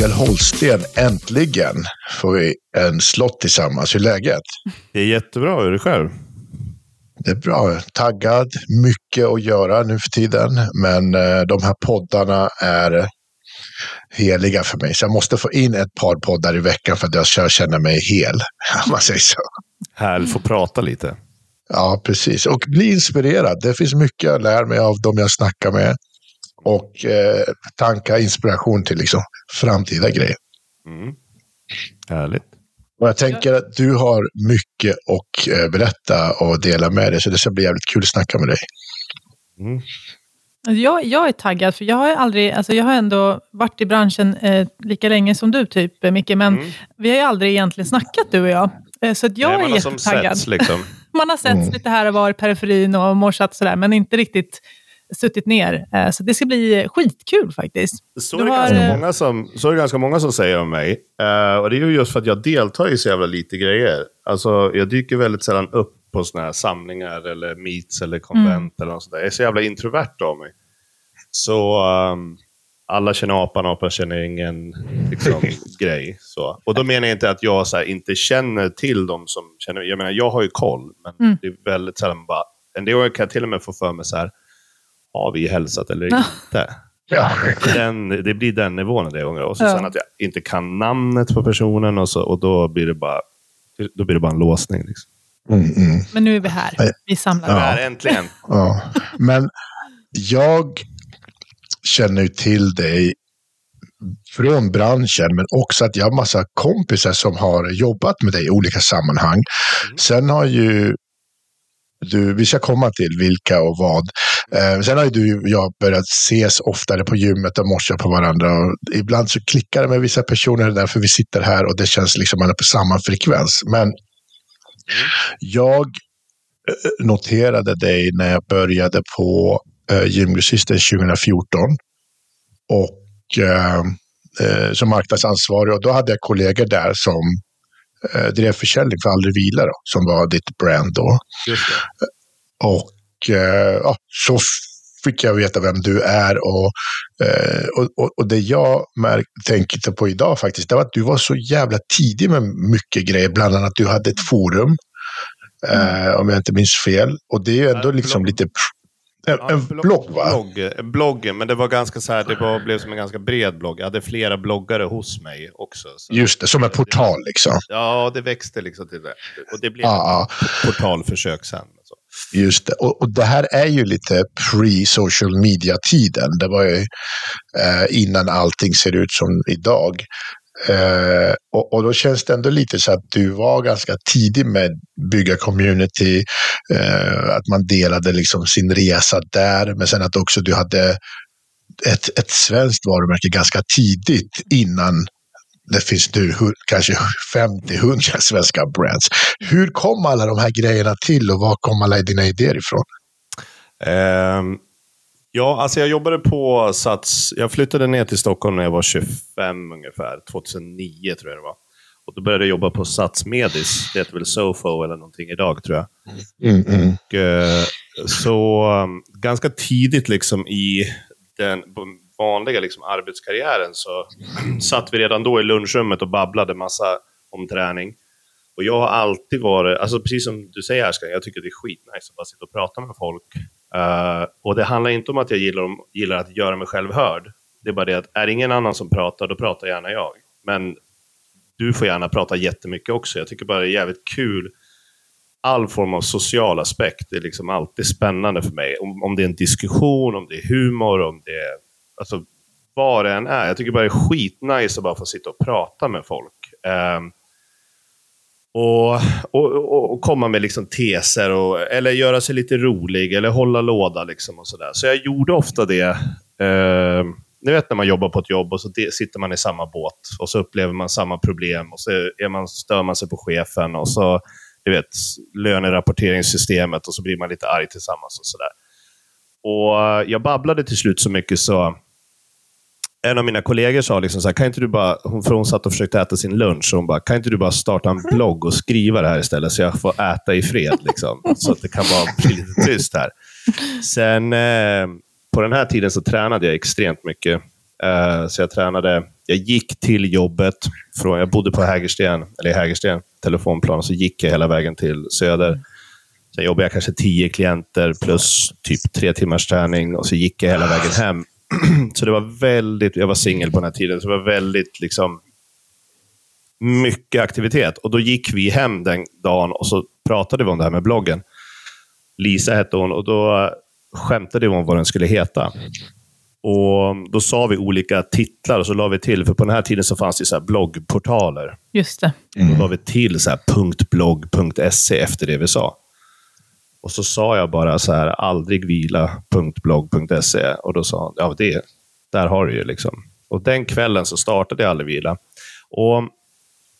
Mikael Holsten, äntligen får vi en slott tillsammans. Hur är läget? Det är jättebra. Hur är det själv? Det är bra. Taggad. Mycket att göra nu för tiden. Men eh, de här poddarna är heliga för mig. Så jag måste få in ett par poddar i veckan för att jag ska känna mig hel. Om man säger så. Härligt få prata lite. Ja, precis. Och bli inspirerad. Det finns mycket jag lär mig av de jag snackar med. Och eh, tankar inspiration till liksom, framtida grejer. Mm. Härligt. Och jag tänker att du har mycket att eh, berätta och dela med dig. Så det ska bli jävligt kul att snacka med dig. Mm. Jag, jag är taggad, för jag har aldrig, alltså jag har ändå varit i branschen eh, lika länge som du, typ, eh, Micke, men Mm. vi har ju aldrig egentligen snackat, du och jag. Eh, så att jag Nej, är man har som jättetaggad. setts, liksom. Man har sett Mm. lite här och var i periferin och morsat sådär, men inte riktigt suttit ner. Eh, så det ska bli skitkul faktiskt. Så är, det har, ganska eh, många som, så är det ganska många som säger om mig. Eh, och det är ju just för att jag deltar i så jävla lite grejer. Alltså, jag dyker väldigt sällan upp på såna här samlingar eller meets eller konvent eller något sånt där. Jag är så jävla introvert av mig. Så ehm, alla känner apan, apan känner ingen liksom, grej. Så. Och då menar jag inte att jag här, inte känner till dem som känner Jag menar, jag har ju koll, men Mm. det är väldigt sällan bara... En del kan jag till och med få för mig så här, har vi hälsat eller inte? Ja. den, det blir den nivån en del gånger. Och så Ja. sen att jag inte kan namnet på personen och, så, och då blir det bara då blir det bara en låsning. Liksom. Mm, mm. Men nu är vi här. Vi samlar. Ja. Där, äntligen. Ja. Men jag känner ju till dig från branschen, men också att jag har massa kompisar som har jobbat med dig i olika sammanhang. Sen har ju du, vi ska komma till vilka och vad. Eh, sen har ju du och jag börjat ses oftare på gymmet och morsa på varandra. Och ibland så klickar det med vissa personer, därför vi sitter här och det känns liksom att man är på samma frekvens. Men jag eh, noterade dig när jag började på eh, Gymgrossisten 2014. Och eh, eh, som marknadsansvarig. Och då hade jag kollegor där som eh, drev försäljning för Aldrig Vila, då, som var ditt brand då. Och eh, ja, så fick jag veta vem du är. Och, eh, och, och, det jag märk, tänker på idag faktiskt, det var att du var så jävla tidig med mycket grejer. Bland annat att du hade ett forum, eh, om jag inte minns fel. Och det är ju ändå liksom lite... En, Ja, en blogg, va? Blogg, en blogg, men det var ganska så här, det var, blev som en ganska bred blogg. Jag hade flera bloggare hos mig också. Så. Just det, som en portal liksom. Ja, det växte liksom till det. Och det blev ett portalförsök sen. Så. Just det. Och, och det här är ju lite pre-social media-tiden. Det var ju eh, innan allting ser ut som idag. Eh, och, och då känns det ändå lite så att du var ganska tidig med bygga community. Eh, att man delade liksom sin resa där. Men sen att också du hade ett, ett svenskt varumärke ganska tidigt innan det finns nu kanske 50-100 svenska brands. Hur kom alla de här grejerna till och var kom alla dina idéer ifrån? Um ja, alltså jag jobbade på Sats. Jag flyttade ner till Stockholm när jag var 25 ungefär. 2009 tror jag det var. Och då började jag jobba på Sats Medis. Det heter väl Sofo eller någonting idag tror jag. Mm, mm. Och, eh, så um, ganska tidigt liksom i den vanliga liksom, arbetskarriären så satt vi redan då i lunchrummet och babblade massa om träning. Och jag har alltid varit, alltså precis som du säger Ashkan, jag tycker det är skitnice att bara sitta och prata med folk. Uh, och det handlar inte om att jag gillar, om- gillar att göra mig själv hörd. Det är bara det att är det ingen annan som pratar, då pratar gärna jag. Men du får gärna prata jättemycket också. Jag tycker bara det är jävligt kul all form av social aspekt är liksom alltid spännande för mig. Om, om det är en diskussion, om det är humor, om det är... Alltså, vad det än är. Jag tycker bara det är skitnice att bara få sitta och prata med folk. Ehm, och, och, och, och komma med liksom teser, och, eller göra sig lite rolig, eller hålla låda. Liksom och så, där. så jag gjorde ofta det. Eh, ni vet när man jobbar på ett jobb och så de, sitter man i samma båt och så upplever man samma problem och så är man, stör man sig på chefen och så du vet, lönerapporteringssystemet och så blir man lite arg tillsammans och sådär. Och jag babblade till slut så mycket så en av mina kollegor sa liksom så här, kan inte du bara, för hon satt och försökte äta sin lunch, och hon bara, kan inte du bara starta en blogg och skriva det här istället så jag får äta i fred, liksom, så att det kan vara bli lite tyst här. Sen, eh, på den här tiden så tränade jag extremt mycket. Eh, så jag tränade. Jag gick till jobbet. Från, jag bodde på Hägersten, eller i Hägersten, telefonplan. Så gick jag hela vägen till Söder. Sen jobbade jag kanske tio klienter plus typ tre timmars träning och så gick jag hela vägen hem. så det var väldigt, jag var singel på den här tiden, så det var väldigt liksom mycket aktivitet. Och då gick vi hem den dagen och så pratade vi om det här med bloggen. Lisa hette hon och då skämtade vi om vad den skulle heta. Och Då sa vi olika titlar och så la vi till, för på den här tiden så fanns det så bloggportaler. Just det. Mm. Då la vi till så här .blogg.se efter det vi sa. Och så sa jag bara så här, aldrigvila.blogg.se. Och då sa han, ja det, där har du ju liksom. Och den kvällen så startade jag aldrig vila. Och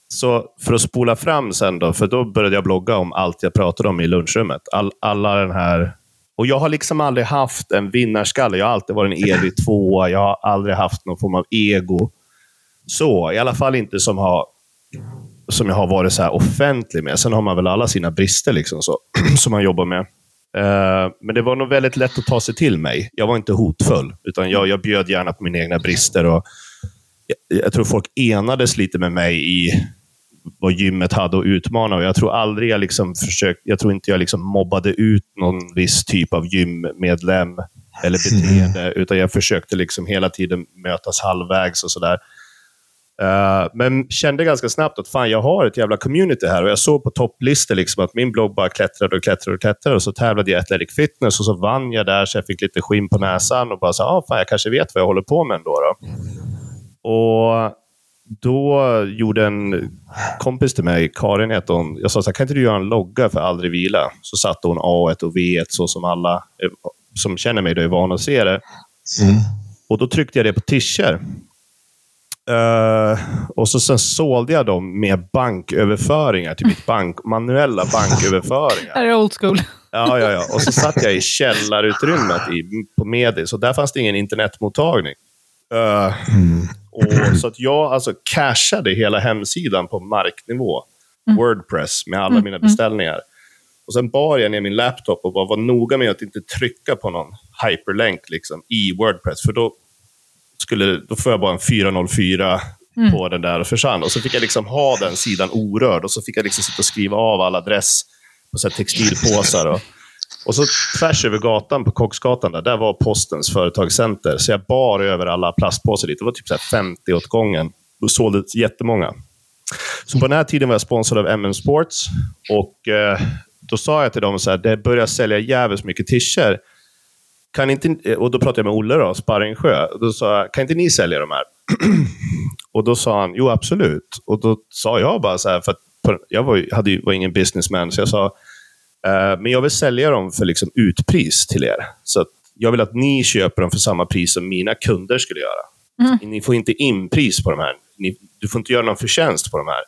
så för att spola fram sen då, för då började jag blogga om allt jag pratade om i lunchrummet. All, alla den här... Och jag har liksom aldrig haft en vinnarskalle. Jag har alltid varit en evig tvåa. Jag har aldrig haft någon form av ego. Så, i alla fall inte som har som jag har varit så offentlig med. Sen har man väl alla sina brister liksom så, som man jobbar med. Uh, men det var nog väldigt lätt att ta sig till mig. Jag var inte hotfull, utan jag, jag bjöd gärna på mina egna brister. Och jag, jag tror folk enades lite med mig i vad gymmet hade att utmana. Och jag tror aldrig jag liksom försökt, jag tror inte jag liksom mobbade ut någon viss typ av gymmedlem eller beteende, mm. utan jag försökte liksom hela tiden mötas halvvägs och sådär. Uh, men kände ganska snabbt att fan, jag har ett jävla community här. Och Jag såg på topplistor liksom att min blogg bara klättrade och klättrade och klättrade. Och så tävlade jag i Athletic Fitness och så vann jag där, så jag fick lite skinn på näsan. Och bara så ah, fan, jag kanske vet vad jag håller på med ändå. Då. Och då gjorde en kompis till mig, Karin heter hon, jag sa så här, kan inte du göra en logga för aldrig vila? Så satte hon A1 och V1 så som alla som känner mig då är vana att se det. Mm. Och då tryckte jag det på tischer. Uh, och så sen sålde jag dem med banköverföringar till mitt bank, manuella banköverföringar. Det är old school. Ja, ja, ja. Och så satt jag i källarutrymmet i, på Medis och där fanns det ingen internetmottagning. Uh, mm. och, så att jag alltså cashade hela hemsidan på marknivå. Mm. Wordpress med alla mm. mina mm. beställningar. Och Sen bar jag ner min laptop och bara var noga med att inte trycka på någon hyperlänk liksom, i Wordpress. För då skulle, då får jag bara en 404 mm. på den där och försvann. Och så fick jag liksom ha den sidan orörd och så fick jag liksom sitta och skriva av all adress på så textilpåsar. Och, och så tvärs över gatan på Kocksgatan, där, där var postens företagscenter. Så jag bar över alla plastpåsar dit. Det var typ så 50 åt gången. Då sålde jättemånga. Så på den här tiden var jag sponsrad av MM Sports. Och eh, Då sa jag till dem att det börjar sälja jävligt mycket tischer kan inte, och då pratade jag med Olle, då, Sparringsjö. Då sa jag, kan inte ni sälja de här? och då sa han, jo absolut. Och då sa jag bara så här, för jag var, hade ju, var ingen businessman, så jag sa, eh, men jag vill sälja dem för liksom utpris till er. Så jag vill att ni köper dem för samma pris som mina kunder skulle göra. Mm. Ni får inte inpris på de här. Ni, du får inte göra någon förtjänst på de här.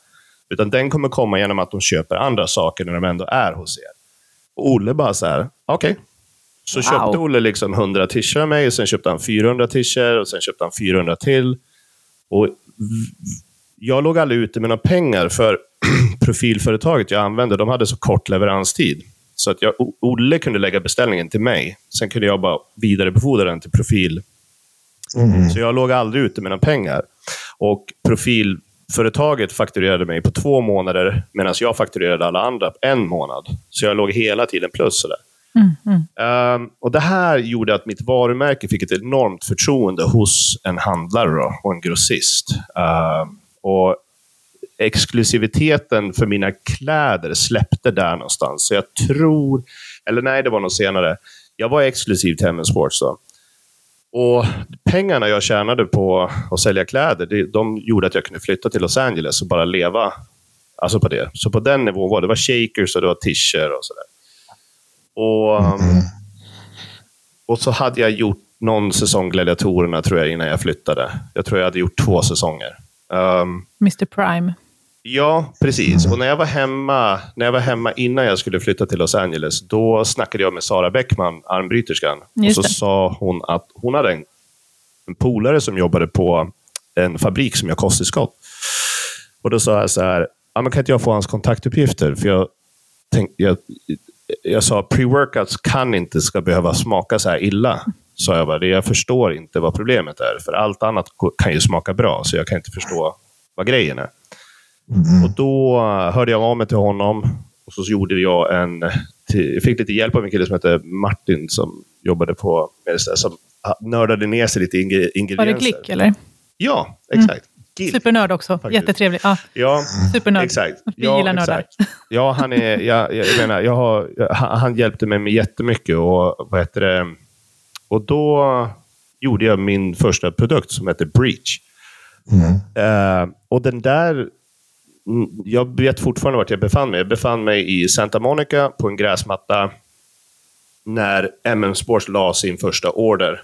Utan den kommer komma genom att de köper andra saker när de ändå är hos er. Och Olle bara så här, okej, okay, så wow. köpte Olle liksom 100 t av mig, och sen köpte han 400 t och sen köpte han 400 till. Och jag låg aldrig ute med några pengar, för profilföretaget jag använde, de hade så kort leveranstid. Så att jag, Olle kunde lägga beställningen till mig. Sen kunde jag bara vidarebefordra den till profil. Mm. Så jag låg aldrig ute med några pengar. Och profilföretaget fakturerade mig på två månader, medan jag fakturerade alla andra på en månad. Så jag låg hela tiden plus. Sådär. Mm, mm. Um, och Det här gjorde att mitt varumärke fick ett enormt förtroende hos en handlare då, och en grossist. Um, och Exklusiviteten för mina kläder släppte där någonstans. Så jag tror, eller nej, det var nog senare. Jag var exklusiv till Heaven Sports då. Och pengarna jag tjänade på att sälja kläder, de gjorde att jag kunde flytta till Los Angeles och bara leva alltså på det. Så på den nivån var det. Det var shakers och det var tischer och sådär. Och, mm. och så hade jag gjort någon säsong Gladiatorerna tror jag innan jag flyttade. Jag tror jag hade gjort två säsonger. Um, Mr Prime. Ja, precis. Och när jag, var hemma, när jag var hemma innan jag skulle flytta till Los Angeles, då snackade jag med Sara Bäckman, armbryterskan. Just och så det. sa hon att hon hade en, en polare som jobbade på en fabrik som gör kosttillskott. Och då sa jag så här, ah, men kan inte jag få hans kontaktuppgifter? För jag, tänk, jag jag sa pre-workouts kan inte ska behöva smaka så här illa. sa jag bara. Det jag förstår inte vad problemet är. För allt annat kan ju smaka bra, så jag kan inte förstå vad grejen är. Och då hörde jag av mig till honom och så gjorde jag en... Jag fick lite hjälp av en kille som heter Martin som jobbade på... Som nördade ner sig lite ingredienser. Var det Glick eller? Ja, exakt. Mm. Supernörd också. Faktiskt. Jättetrevlig. Ja, ja Supernörd. Exakt. Vi ja, gillar nördar. Ja, han, är, jag, jag menar, jag har, han hjälpte mig med jättemycket. Och, vad heter det? och då gjorde jag min första produkt som heter Breach. Mm. Uh, och den där Mm, jag vet fortfarande vart jag befann mig. Jag befann mig i Santa Monica på en gräsmatta när MM Sports la sin första order.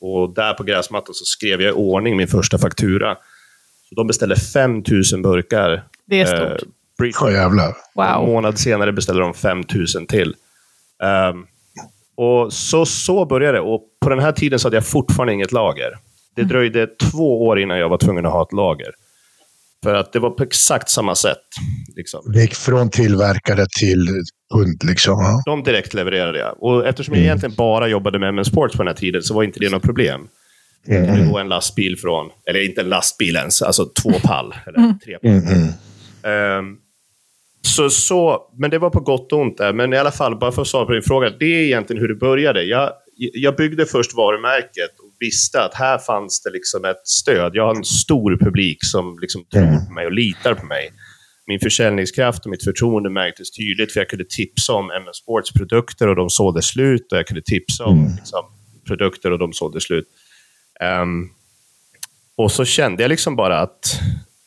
Och där på gräsmattan så skrev jag i ordning min första faktura. Så de beställde 5000 burkar. Det är stort. Eh, oh, jävlar. Wow. En månad senare beställde de 5000 till. Um, och så, så började det. Och på den här tiden så hade jag fortfarande inget lager. Det mm. dröjde två år innan jag var tvungen att ha ett lager. För att det var på exakt samma sätt. Liksom. Det gick från tillverkare till kund liksom? Ja. De direkt levererade jag. Och eftersom jag mm. egentligen bara jobbade med MM Sports på den här tiden så var inte det något problem. Mm. Det var en lastbil från, eller inte en lastbil ens, alltså två pall. Eller mm. tre pall. Mm. Um, så, så, men det var på gott och ont där. Men i alla fall, bara för att svara på din fråga. Det är egentligen hur det började. Jag, jag byggde först varumärket visste att här fanns det liksom ett stöd. Jag har en stor publik som liksom tror mm. på mig och litar på mig. Min försäljningskraft och mitt förtroende märktes tydligt, för jag kunde tipsa om MS Sports produkter och de sålde slut. Och jag kunde tipsa om mm. liksom, produkter och de sålde slut. Um, och så kände jag liksom bara att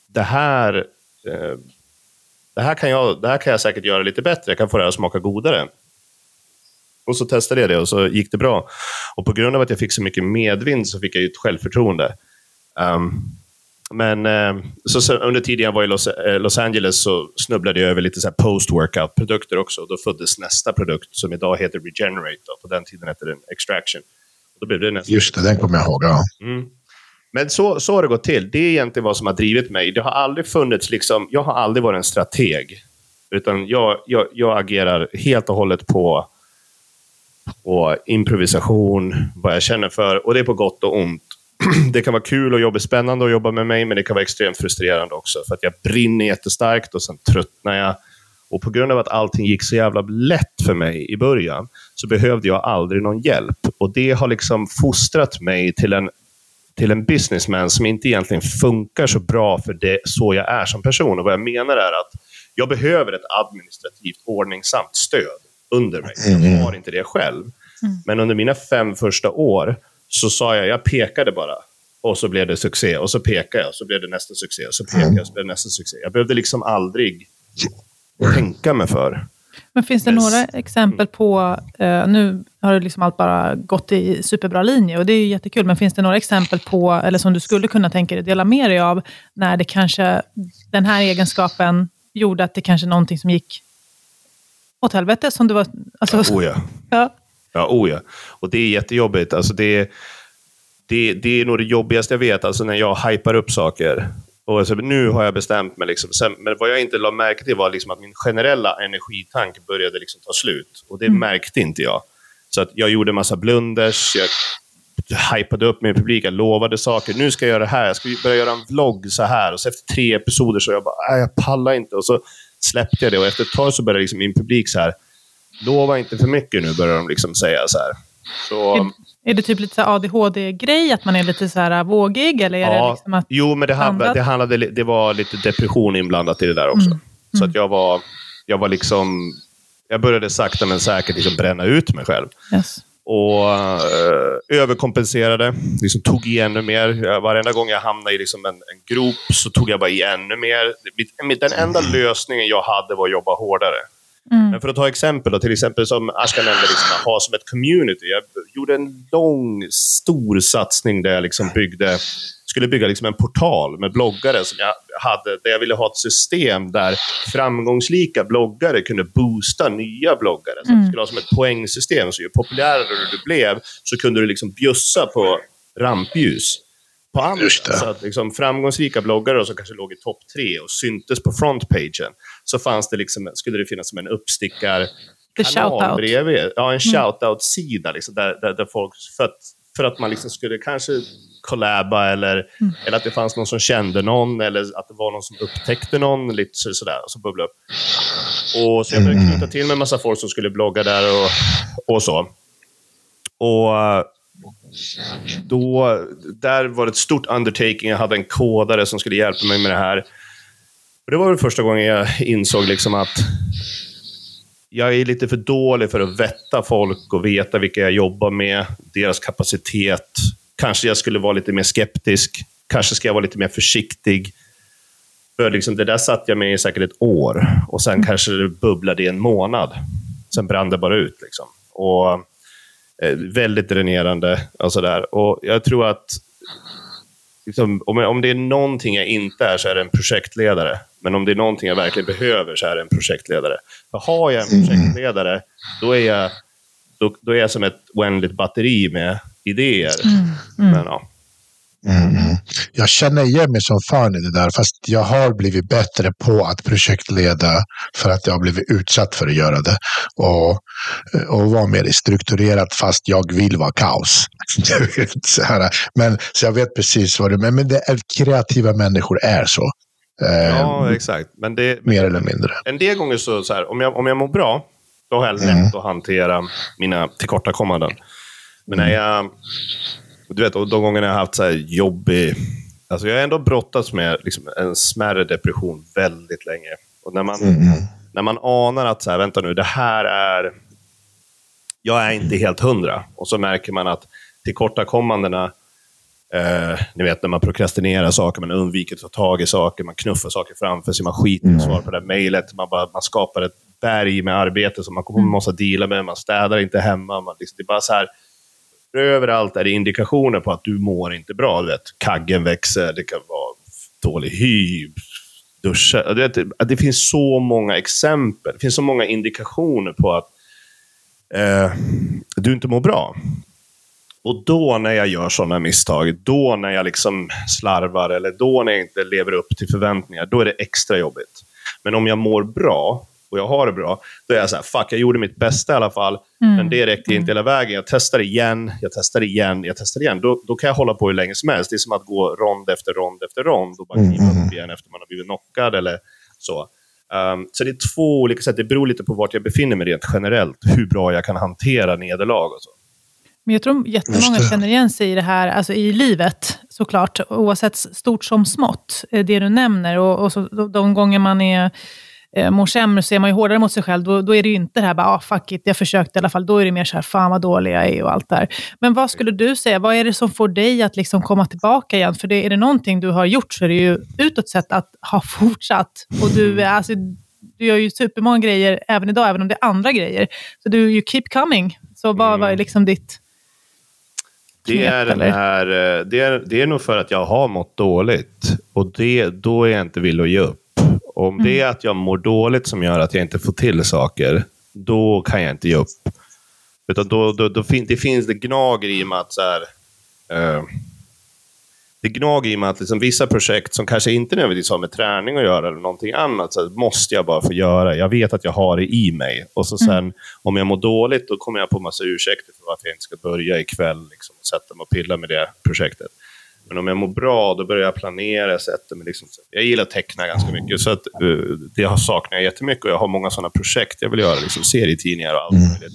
det här, uh, det, här kan jag, det här kan jag säkert göra lite bättre. Jag kan få det här att smaka godare. Och så testade jag det och så gick det bra. Och på grund av att jag fick så mycket medvind så fick jag ett självförtroende. Um, men eh, så, under tiden jag var i Los, eh, Los, Angeles så snubblade jag över lite post-workout-produkter också. Då föddes nästa produkt som idag heter Regenerate. Då. På den tiden hette den Extraction. Då blev det nästa Just det, den kommer jag ihåg. Ja. Mm. Men så, så har det gått till. Det är egentligen vad som har drivit mig. Det har aldrig funnits, liksom, jag har aldrig varit en strateg. Utan jag, jag, jag agerar helt och hållet på och improvisation, vad jag känner för. Och det är på gott och ont. Det kan vara kul och jobbigt, spännande att jobba med mig, men det kan vara extremt frustrerande också. För att jag brinner jättestarkt och sen tröttnar jag. Och på grund av att allting gick så jävla lätt för mig i början, så behövde jag aldrig någon hjälp. Och det har liksom fostrat mig till en, till en businessman som inte egentligen funkar så bra för det så jag är som person. Och vad jag menar är att jag behöver ett administrativt ordningsamt stöd under mig. Jag mm. har inte det själv. Mm. Men under mina fem första år så sa jag, jag pekade bara. Och så blev det succé. Och så pekade jag, så blev det nästa succé. Och så pekade jag, så blev det nästa succé. Jag behövde liksom aldrig tänka mig för. Men finns det några exempel på, eh, nu har liksom allt bara gått i superbra linje och det är jättekul, men finns det några exempel på, eller som du skulle kunna tänka dig dela med dig av, när det kanske, den här egenskapen gjorde att det kanske någonting som gick åt helvete som det var. Alltså, ja, oh ja. ja. Ja, oh ja. Och det är jättejobbigt. Alltså det, det, det är nog det jobbigaste jag vet, alltså när jag hypar upp saker. Och alltså, nu har jag bestämt mig. Liksom. Sen, men vad jag inte la märke till var liksom att min generella energitank började liksom ta slut. Och det mm. märkte inte jag. Så att jag gjorde massa blunders, jag hypade upp min publik, jag lovade saker. Nu ska jag göra det här, jag ska börja göra en vlogg så här. Och så efter tre episoder så jag bara, jag pallar inte. Och så släppte jag det och efter ett tag så började liksom min publik så här, lova inte för mycket nu, börjar de liksom säga så här. Så, är, det typ lite ADHD-grej, att man är lite så här vågig? Eller är ja, det liksom att jo, men det, handlade, det, handlade, det var lite depression inblandat i det där också. Mm. Så att mm. jag var, jag var liksom, jag började sakta men säkert liksom bränna ut mig själv. Yes och uh, överkompenserade. Liksom tog i ännu mer. Varenda gång jag hamnade i liksom en, en grop så tog jag bara i ännu mer. Den enda lösningen jag hade var att jobba hårdare. Mm. Men för att ta exempel, då, till exempel som Ashkan nämnde, liksom, att ha som ett community. Jag gjorde en lång, stor satsning där jag liksom byggde skulle bygga liksom en portal med bloggare som jag hade, där jag ville ha ett system där framgångsrika bloggare kunde boosta nya bloggare. Så mm. det skulle ha som ett poängsystem, så ju populärare du blev så kunde du liksom bjussa på rampljus på andra. Så att liksom, framgångsrika bloggare som kanske låg i topp tre och syntes på frontpagen, så fanns det liksom, skulle det finnas som en uppstickar kanal bredvid. Ja, en mm. shoutout-sida liksom, där, där, där folk... För att för att man liksom skulle kanske collaba eller, mm. eller att det fanns någon som kände någon eller att det var någon som upptäckte någon. Lite sådär, och så bubblade upp. Och så jag började knyta till med en massa folk som skulle blogga där och, och så. Och då, där var det ett stort undertaking. Jag hade en kodare som skulle hjälpa mig med det här. Och det var väl första gången jag insåg liksom att jag är lite för dålig för att vetta folk och veta vilka jag jobbar med, deras kapacitet. Kanske jag skulle vara lite mer skeptisk. Kanske ska jag vara lite mer försiktig. För liksom, det där satt jag med i säkert ett år och sen kanske det bubblade i en månad. Sen brann det bara ut. Liksom. Och eh, Väldigt dränerande och sådär. Och jag tror att liksom, om, om det är någonting jag inte är så är det en projektledare. Men om det är någonting jag verkligen behöver så är det en projektledare. För har jag en mm. projektledare, då är jag, då, då är jag som ett oändligt batteri med idéer. Mm. Mm. Men, ja. Mm. Jag känner igen mig som fan i det där, fast jag har blivit bättre på att projektleda för att jag har blivit utsatt för att göra det. Och, och vara mer strukturerat fast jag vill vara kaos. så här. Men, så jag vet precis vad du menar, men det är, kreativa människor är så. Ja, eh, exakt. Men det, mer eller mindre. En del gånger så, så här, om, jag, om jag mår bra, då har jag lätt mm. att hantera mina tillkortakommanden. Men när jag du vet, och de gångerna jag har haft så här jobbig... Alltså jag har ändå brottats med liksom en smärre depression väldigt länge. Och när man, mm. när man anar att, så här, vänta nu, det här är... Jag är inte helt hundra. Och så märker man att tillkortakommandena, eh, ni vet när man prokrastinerar saker, man undviker att ta tag i saker, man knuffar saker framför sig, man skiter i att svara på det mejlet, man, man skapar ett berg med arbete som man kommer mm. måste dela med, man städar inte hemma. Man, liksom, det är bara så här, överallt är det indikationer på att du mår inte bra. Du vet, kaggen växer, det kan vara dålig hy, duscha. Du vet, det finns så många exempel, det finns så många indikationer på att eh, du inte mår bra. Och då när jag gör sådana misstag, då när jag liksom slarvar eller då när jag inte lever upp till förväntningar, då är det extra jobbigt. Men om jag mår bra, och jag har det bra, då är jag så här, fuck, jag gjorde mitt bästa i alla fall, mm. men det räcker inte hela vägen. Jag testar igen, jag testar igen, jag testar igen. Då, då kan jag hålla på hur länge som helst. Det är som att gå rond efter rond efter rond och bara mm, kliva mm. upp igen efter man har blivit knockad eller så. Um, så det är två olika sätt. Det beror lite på vart jag befinner mig rent generellt, hur bra jag kan hantera nederlag och så. Men jag tror jättemånga känner igen sig i det här, alltså i livet såklart, oavsett stort som smått, det du nämner. Och, och så, de gånger man är eh, mår sämre så är man ju hårdare mot sig själv. Då, då är det ju inte det här bara, ah, fuck it, jag försökte i alla fall. Då är det mer så här, fan vad dålig jag är och allt där. Men vad skulle du säga, vad är det som får dig att liksom komma tillbaka igen? För det, är det någonting du har gjort så är det ju utåt sett att ha fortsatt. Och du, alltså, du gör ju supermånga grejer även idag, även om det är andra grejer. Så du, you keep coming. Så vad, vad är liksom ditt... Det är, den här, eh, det, är, det är nog för att jag har mått dåligt. Och det, då är jag inte villig att ge upp. Om mm. det är att jag mår dåligt som gör att jag inte får till saker, då kan jag inte ge upp. Utan då, då, då fin det finns det gnager i mig att så här, eh, det gnager i mig att liksom vissa projekt som kanske inte nödvändigtvis har med träning att göra eller någonting annat, så måste jag bara få göra. Jag vet att jag har det i mig. Och så sen, mm. om jag mår dåligt, då kommer jag på massa ursäkter för varför jag inte ska börja ikväll liksom, och sätta mig och pilla med det projektet. Men om jag mår bra, då börjar jag planera. Jag, sätter mig liksom, jag gillar att teckna ganska mycket, så att, uh, det saknar jag jättemycket. Och jag har många sådana projekt jag vill göra, liksom serietidningar och allt mm. möjligt.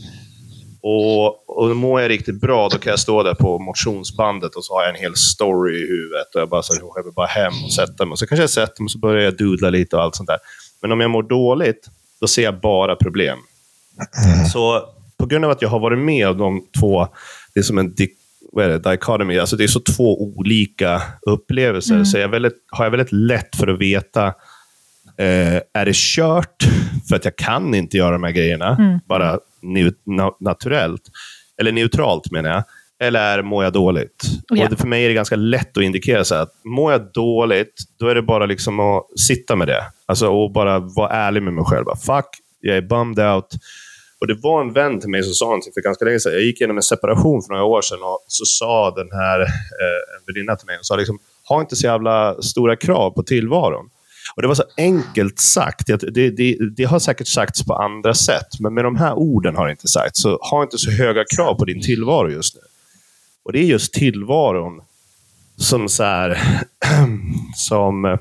Och, och mår jag riktigt bra, då kan jag stå där på motionsbandet och så har jag en hel story i huvudet. Och jag bara, så, jag vill bara hem och sätta mig. Och så kanske jag sätter mig och så börjar jag dudla lite och allt sånt där. Men om jag mår dåligt, då ser jag bara problem. Mm. Så på grund av att jag har varit med om de två, det är som en vad är det, dichotomy, alltså det är så två olika upplevelser. Mm. Så jag väldigt, har jag väldigt lätt för att veta, eh, är det kört för att jag kan inte göra de här grejerna, mm. bara naturellt, eller neutralt menar jag, eller mår jag dåligt? Yeah. och för mig är det ganska lätt att indikera så att mår jag dåligt, då är det bara liksom att sitta med det. Alltså, och bara vara ärlig med mig själv. Fuck, jag är bummed out. Och det var en vän till mig som sa någonting för ganska länge sedan. Jag gick igenom en separation för några år sedan och så sa den här eh, en väninna till mig, och sa liksom, ha inte så jävla stora krav på tillvaron. Och Det var så enkelt sagt. Det, det, det, har säkert sagts på andra sätt, men med de här orden har det inte sagts. Så ha inte så höga krav på din tillvaro just nu. Och det är just tillvaron som så här, som... Eh,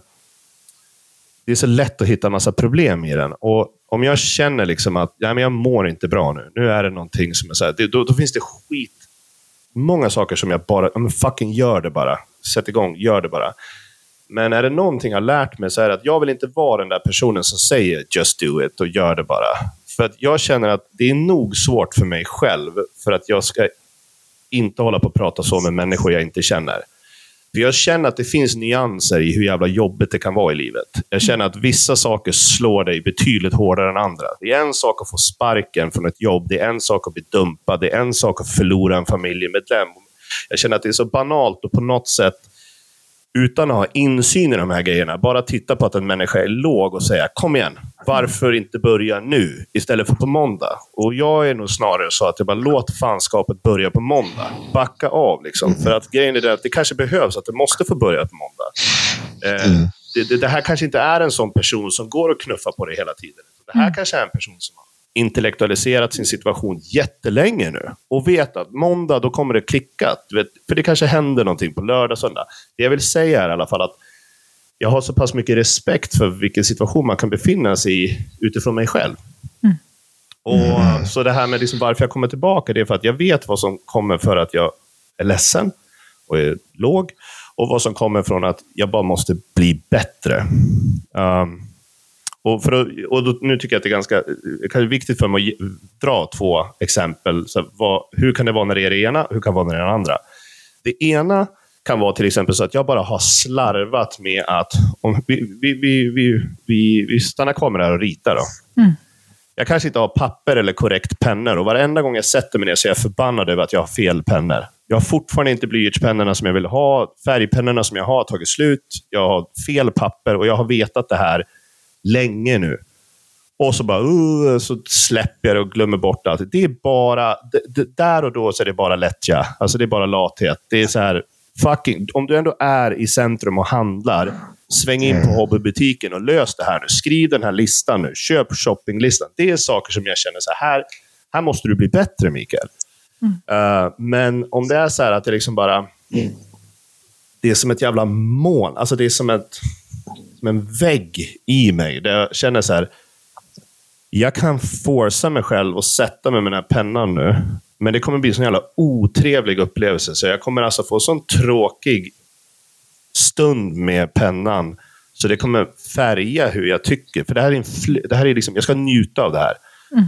det är så lätt att hitta massa problem i den. Och om jag känner liksom att ja, men jag mår inte bra nu, nu är det någonting som är så här, det, då, då, finns det skit. Många saker som jag bara, ja, men fucking gör det bara. Sätt igång, gör det bara. Men är det någonting jag har lärt mig så är det att jag vill inte vara den där personen som säger just do it och gör det bara. För att jag känner att det är nog svårt för mig själv för att jag ska inte hålla på och prata så med människor jag inte känner. För jag känner att det finns nyanser i hur jävla jobbigt det kan vara i livet. Jag känner att vissa saker slår dig betydligt hårdare än andra. Det är en sak att få sparken från ett jobb, det är en sak att bli dumpad, det är en sak att förlora en familjemedlem. Jag känner att det är så banalt och på något sätt utan att ha insyn i de här grejerna, bara titta på att en människa är låg och säga kom igen, varför inte börja nu istället för på måndag? Och jag är nog snarare så att jag bara låt fanskapet börja på måndag. Backa av liksom. För att grejen är det att det kanske behövs att det måste få börja på måndag. Eh, mm. det, det, det, här kanske inte är en sån person som går och knuffar på det hela tiden. Det här mm. kanske är en person som har intellektualiserat sin situation jättelänge nu och vet att måndag då kommer det klicka. För det kanske händer någonting på lördag, söndag. Det jag vill säga är i alla fall att jag har så pass mycket respekt för vilken situation man kan befinna sig i utifrån mig själv. Mm. Och mm. Så det här med liksom varför jag kommer tillbaka, det är för att jag vet vad som kommer för att jag är ledsen och är låg och vad som kommer från att jag bara måste bli bättre. Um, och, för att, och då, nu tycker jag att det är ganska det är viktigt för mig att dra två exempel. Så vad, hur kan det vara när det är det ena? Hur kan det vara när det är det andra? Det ena kan vara till exempel så att jag bara har slarvat med att... Om vi, vi, vi, vi, vi, vi stannar kvar med det här och ritar. Då. Mm. Jag kanske inte har papper eller korrekt pennor och varenda gång jag sätter mig ner så är jag förbannad över att jag har fel pennor. Jag har fortfarande inte blyertspennorna som jag vill ha. Färgpennorna som jag har har tagit slut. Jag har fel papper och jag har vetat det här länge nu. Och så bara uh, så släpper jag det och glömmer bort allt. Det är bara, det, det, där och då så är det bara lättja. Alltså det är bara lathet. Det är så här, fucking, om du ändå är i centrum och handlar, sväng in på mm. hobbybutiken och lös det här nu. Skriv den här listan nu. Köp shoppinglistan. Det är saker som jag känner så här, här måste du bli bättre Mikael. Mm. Uh, men om det är så här att det liksom bara... Det är som ett jävla moln. Alltså det är som ett som en vägg i mig. Där jag känner så här, jag kan forsa mig själv och sätta mig med den här pennan nu. Men det kommer bli en sån jävla otrevlig upplevelse. Så jag kommer alltså få en sån tråkig stund med pennan. Så det kommer färga hur jag tycker. För det här är, en det här är liksom, jag ska njuta av det här. Mm.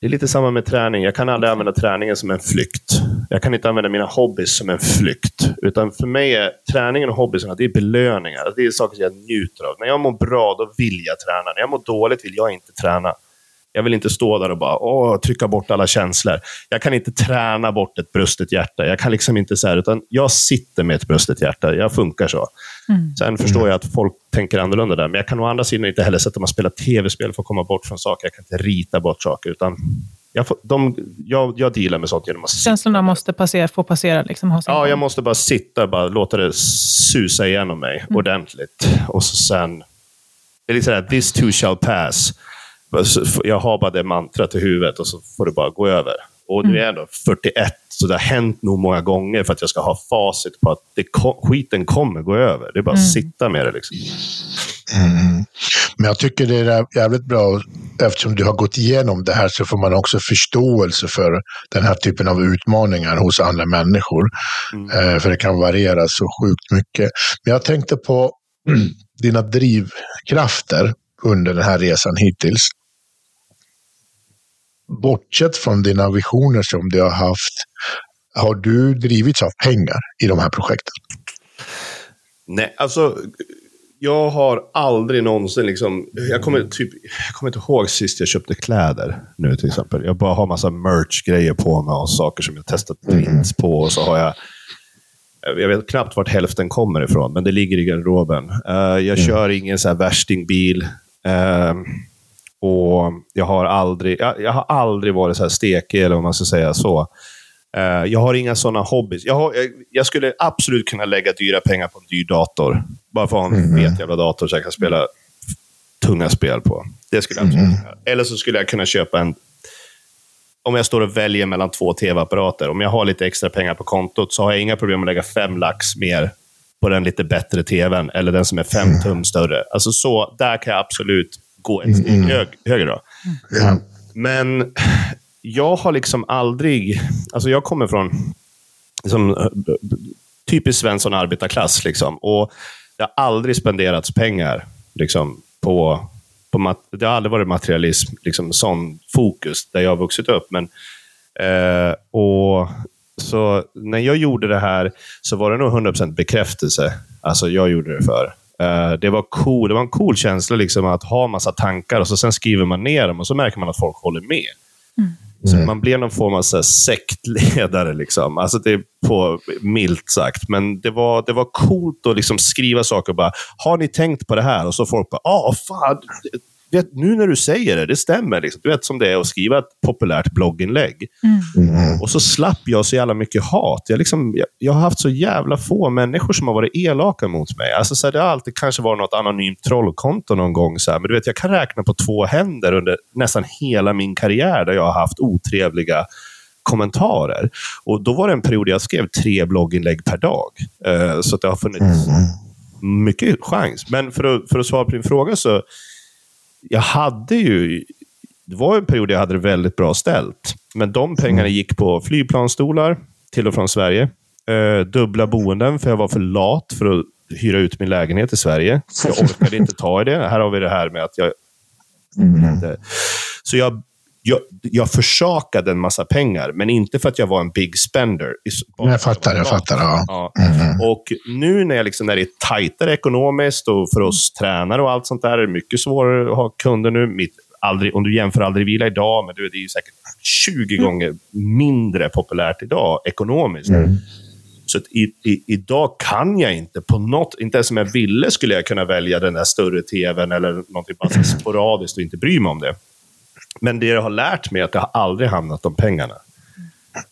Det är lite samma med träning. Jag kan aldrig använda träningen som en flykt. Jag kan inte använda mina hobbys som en flykt. Utan för mig är träningen och hobbyerna det är belöningar. Det är saker jag njuter av. När jag mår bra, då vill jag träna. När jag mår dåligt vill jag inte träna. Jag vill inte stå där och bara åh, trycka bort alla känslor. Jag kan inte träna bort ett brustet hjärta. Jag kan liksom inte så här, utan jag sitter med ett brustet hjärta. Jag funkar så. Mm. Sen förstår jag att folk tänker annorlunda där, men jag kan å andra sidan inte heller sätta mig och spela tv-spel för att komma bort från saker. Jag kan inte rita bort saker, utan jag, får, de, jag, jag dealar med sånt genom att Känslorna måste passera, få passera? Liksom, ja, jag måste bara sitta och låta det susa igenom mig mm. ordentligt. Och så sen... Det är lite sådär, this too shall pass. Jag har bara det mantrat i huvudet och så får det bara gå över. Och nu är jag ändå 41, så det har hänt nog många gånger för att jag ska ha facit på att det, skiten kommer gå över. Det är bara att mm. sitta med det. Liksom. Mm. Men jag tycker det är jävligt bra, eftersom du har gått igenom det här så får man också förståelse för den här typen av utmaningar hos andra människor. Mm. Eh, för det kan variera så sjukt mycket. Men jag tänkte på dina drivkrafter under den här resan hittills bortsett från dina visioner som du har haft, har du drivits av pengar i de här projekten? Nej, alltså jag har aldrig någonsin liksom... Jag kommer, typ, jag kommer inte ihåg sist jag köpte kläder nu till exempel. Jag bara har massa merch-grejer på mig och saker som jag testat prints mm. på. Och så har jag... Jag vet knappt vart hälften kommer ifrån, men det ligger i garderoben. Uh, jag mm. kör ingen så här värstingbil. Uh, och jag har aldrig, jag, jag, har aldrig varit så här stekig, eller om man ska säga så. Uh, jag har inga sådana hobbys. Jag, har, jag, jag, skulle absolut kunna lägga dyra pengar på en dyr dator. Bara för att ha en mm. fet jävla dator så jag kan spela tunga spel på. Det skulle jag absolut mm. kunna. Eller så skulle jag kunna köpa en om jag står och väljer mellan två tv-apparater, om jag har lite extra pengar på kontot, så har jag inga problem att lägga fem lax mer på den lite bättre tvn, eller den som är fem tum större. Alltså så, där kan jag absolut gå ett steg hög, högre. Då. Ja. Men jag har liksom aldrig... Alltså jag kommer från liksom, typiskt Svensson arbetarklass. Liksom, och det har aldrig spenderats pengar liksom, på... på det har aldrig varit materialism, liksom, sån fokus, där jag har vuxit upp. Men, eh, och så när jag gjorde det här så var det nog 100% bekräftelse. Alltså jag gjorde det för. Eh, det, var cool, det var en cool känsla liksom att ha massa tankar och så sen skriver man ner dem och så märker man att folk håller med. Så man blev någon form av så här sektledare. Liksom. Alltså det är på milt sagt. Men det var, det var coolt att liksom skriva saker och bara, har ni tänkt på det här? Och så folk bara, ja, fan. Vet, nu när du säger det, det stämmer. Liksom. Du vet som det är att skriva ett populärt blogginlägg. Och så slapp jag så jävla mycket hat. Jag, liksom, jag, jag har haft så jävla få människor som har varit elaka mot mig. Alltså, så här, det har alltid kanske varit något anonymt trollkonto någon gång. Så här. Men du vet, jag kan räkna på två händer under nästan hela min karriär där jag har haft otrevliga kommentarer. Och Då var det en period jag skrev tre blogginlägg per dag. Eh, så att det har funnits mycket chans. Men för att, för att svara på din fråga så jag hade ju... Det var en period jag hade det väldigt bra ställt. Men de pengarna gick på flygplansstolar till och från Sverige. Eh, dubbla boenden, för jag var för lat för att hyra ut min lägenhet i Sverige. Jag orkade inte ta i det. Här har vi det här med att jag... Inte, så jag, jag, jag försakade en massa pengar, men inte för att jag var en big spender. Jag fattar, jag fattar. Ja. Ja. Och nu när, jag liksom, när det är tajtare ekonomiskt och för oss tränare och allt sånt där är det mycket svårare att ha kunder nu. Mitt, aldrig, om du jämför Aldrig Vila idag, men du, det är ju säkert 20 gånger mindre populärt idag ekonomiskt. Så att i, i, idag kan jag inte på något, inte ens om jag ville skulle jag kunna välja den där större tvn eller någonting bara så sporadiskt och inte bry mig om det. Men det jag har lärt mig är att det har aldrig handlat om pengarna.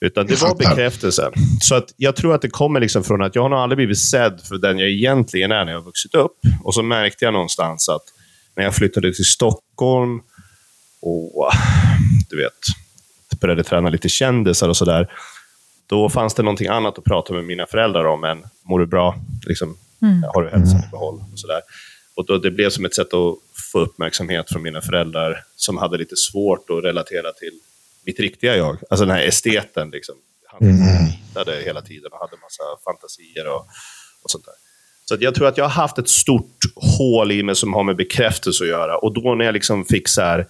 Utan det var fattar. bekräftelse. Så att jag tror att det kommer liksom från att jag har nog aldrig blivit sedd för den jag egentligen är när jag har vuxit upp. Och så märkte jag någonstans att när jag flyttade till Stockholm och du vet, började träna lite kändisar och sådär. Då fanns det någonting annat att prata med mina föräldrar om än mår du bra? Liksom, Har du hälsan i behåll? Och sådär. Och då, det blev som ett sätt att få uppmärksamhet från mina föräldrar som hade lite svårt att relatera till mitt riktiga jag. Alltså den här esteten. Liksom. Han ritade hela tiden och hade massa fantasier och, och sånt där. Så jag tror att jag har haft ett stort hål i mig som har med bekräftelse att göra. Och då när jag liksom fick så här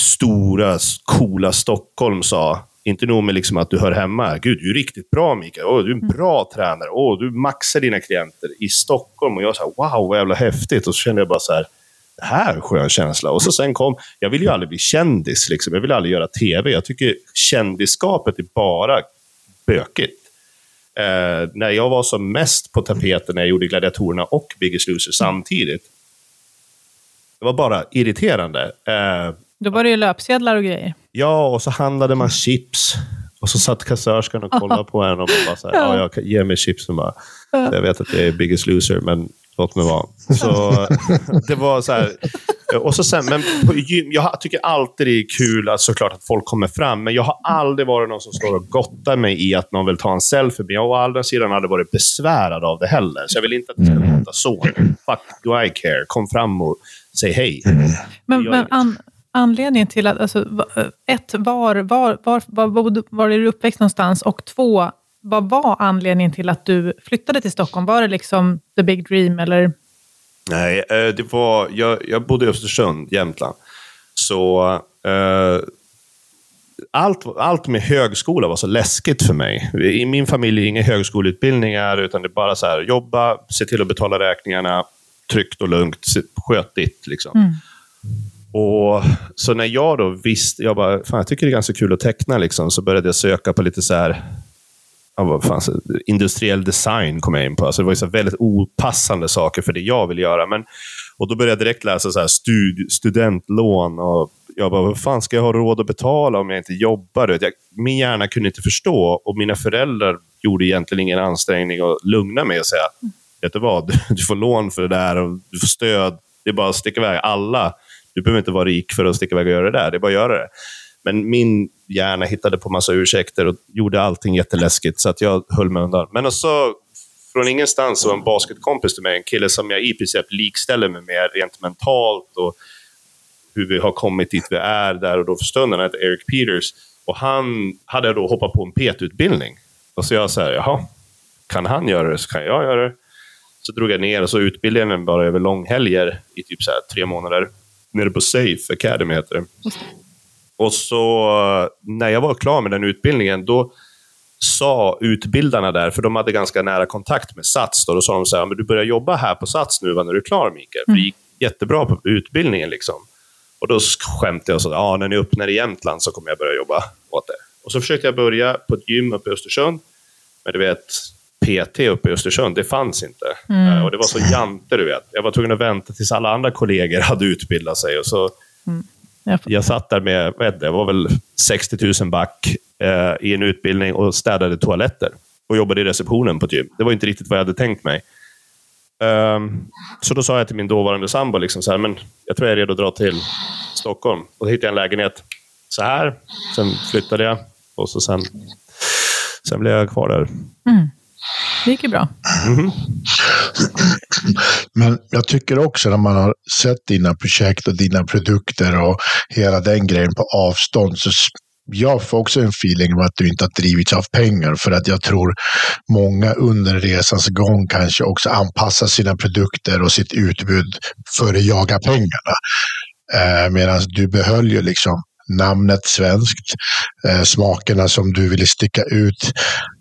stora, coola Stockholm sa, inte nog med liksom att du hör hemma. Gud, du är riktigt bra Mikael. Åh, du är en bra tränare. Åh, du maxar dina klienter i Stockholm. Och jag sa, wow, vad jävla häftigt. Och så kände jag bara så här, det här är en skön känsla. Och så sen kom, jag vill ju aldrig bli kändis. Liksom. Jag vill aldrig göra tv. Jag tycker kändisskapet är bara bökigt. Eh, när jag var som mest på tapeten när jag gjorde Gladiatorerna och Biggest Loser samtidigt. Det var bara irriterande. Eh, Då var det ju löpsedlar och grejer. Ja, och så handlade man chips. Och så satt kassörskan och kollade på en och man bara så här, ja, jag kan- ge mig chipsen bara. Jag vet att det är Biggest Loser, men låt mig vara. Så det var så här. Och så sen, men på gym, jag tycker alltid det är kul att såklart att folk kommer fram, men jag har aldrig varit någon som står och gottar mig i att någon vill ta en selfie. Men jag har å andra sidan aldrig varit besvärad av det heller. Så jag vill inte att det ska låta så. Fuck do I care? Kom fram och säg hej. Men, gör men an, anledningen till att, alltså, ett, var, var, var, var, var, var är du uppväxt någonstans? Och två, vad var anledningen till att du flyttade till Stockholm? Var det liksom the big dream eller? Nej, eh, det var, jag, jag bodde i Östersund, Jämtland. Så eh, allt, allt med högskola var så läskigt för mig. I min familj är inga högskoleutbildningar, utan det är bara så här, jobba, se till att betala räkningarna, tryggt och lugnt, sköt ditt. Liksom. Och, så när jag då visste, jag bara, fan jag tycker det är ganska kul att teckna, liksom, så började jag söka på lite så här, vad fan, så- industriell design kom jag in på. Alltså det var så väldigt opassande saker för det jag vill göra. Men, och då började jag direkt läsa så här stud, studentlån. Och jag bara, vad fan ska jag ha råd att betala om jag inte jobbar? Jag, min hjärna kunde inte förstå och mina föräldrar gjorde egentligen ingen ansträngning att lugna mig och säga, vet du vad, du får lån för det där och du får stöd. Det är bara att sticka iväg. Alla, du behöver inte vara rik för att sticka iväg och göra det där. Det är bara att göra det. Men min hjärna hittade på massa ursäkter och gjorde allting jätteläskigt, så att jag höll mig undan. Men så från ingenstans så var en basketkompis till mig, en kille som jag i princip likställer mig med rent mentalt och hur vi har kommit dit vi är där och då för stunden, han heter Eric Peters. Och han hade då hoppat på en PET-utbildning. Och så jag så här, jaha, kan han göra det så kan jag göra det. Så drog jag ner och så utbildade jag mig bara över långhelger i typ så här tre månader. Nere på Safe Academy heter det. Och så när jag var klar med den utbildningen, då sa utbildarna där, för de hade ganska nära kontakt med Sats, då, då sa de så här, men du börjar jobba här på Sats nu när du är klar Mikael. För det gick jättebra på utbildningen. Liksom. Och då skämtade jag och sa, ja, när ni öppnar i Jämtland så kommer jag börja jobba åt det. Och så försökte jag börja på ett gym uppe i Östersund. Men du vet, PT uppe i Östersund, det fanns inte. Mm. Uh, och det var så jante, du vet. Jag var tvungen att vänta tills alla andra kollegor hade utbildat sig. Och så, Jag får- jag satt där med, vad det var väl 60 000 back eh, i en utbildning och städade toaletter. Och jobbade i receptionen på ett gym. Det var inte riktigt vad jag hade tänkt mig. Ehm, så då sa jag till min dåvarande sambo, liksom så här, men jag tror jag är redo att dra till Stockholm. Och då hittade jag en lägenhet så här. Sen flyttade jag och så sen, sen blev jag kvar där. Det gick ju bra. Mm. Men jag tycker också när man har sett dina projekt och dina produkter och hela den grejen på avstånd så jag får också en feeling av att du inte har drivits av pengar för att jag tror många under resans gång kanske också anpassar sina produkter och sitt utbud för att jaga pengarna. Eh, Medan du behöll ju liksom namnet svenskt, eh, smakerna som du ville sticka ut.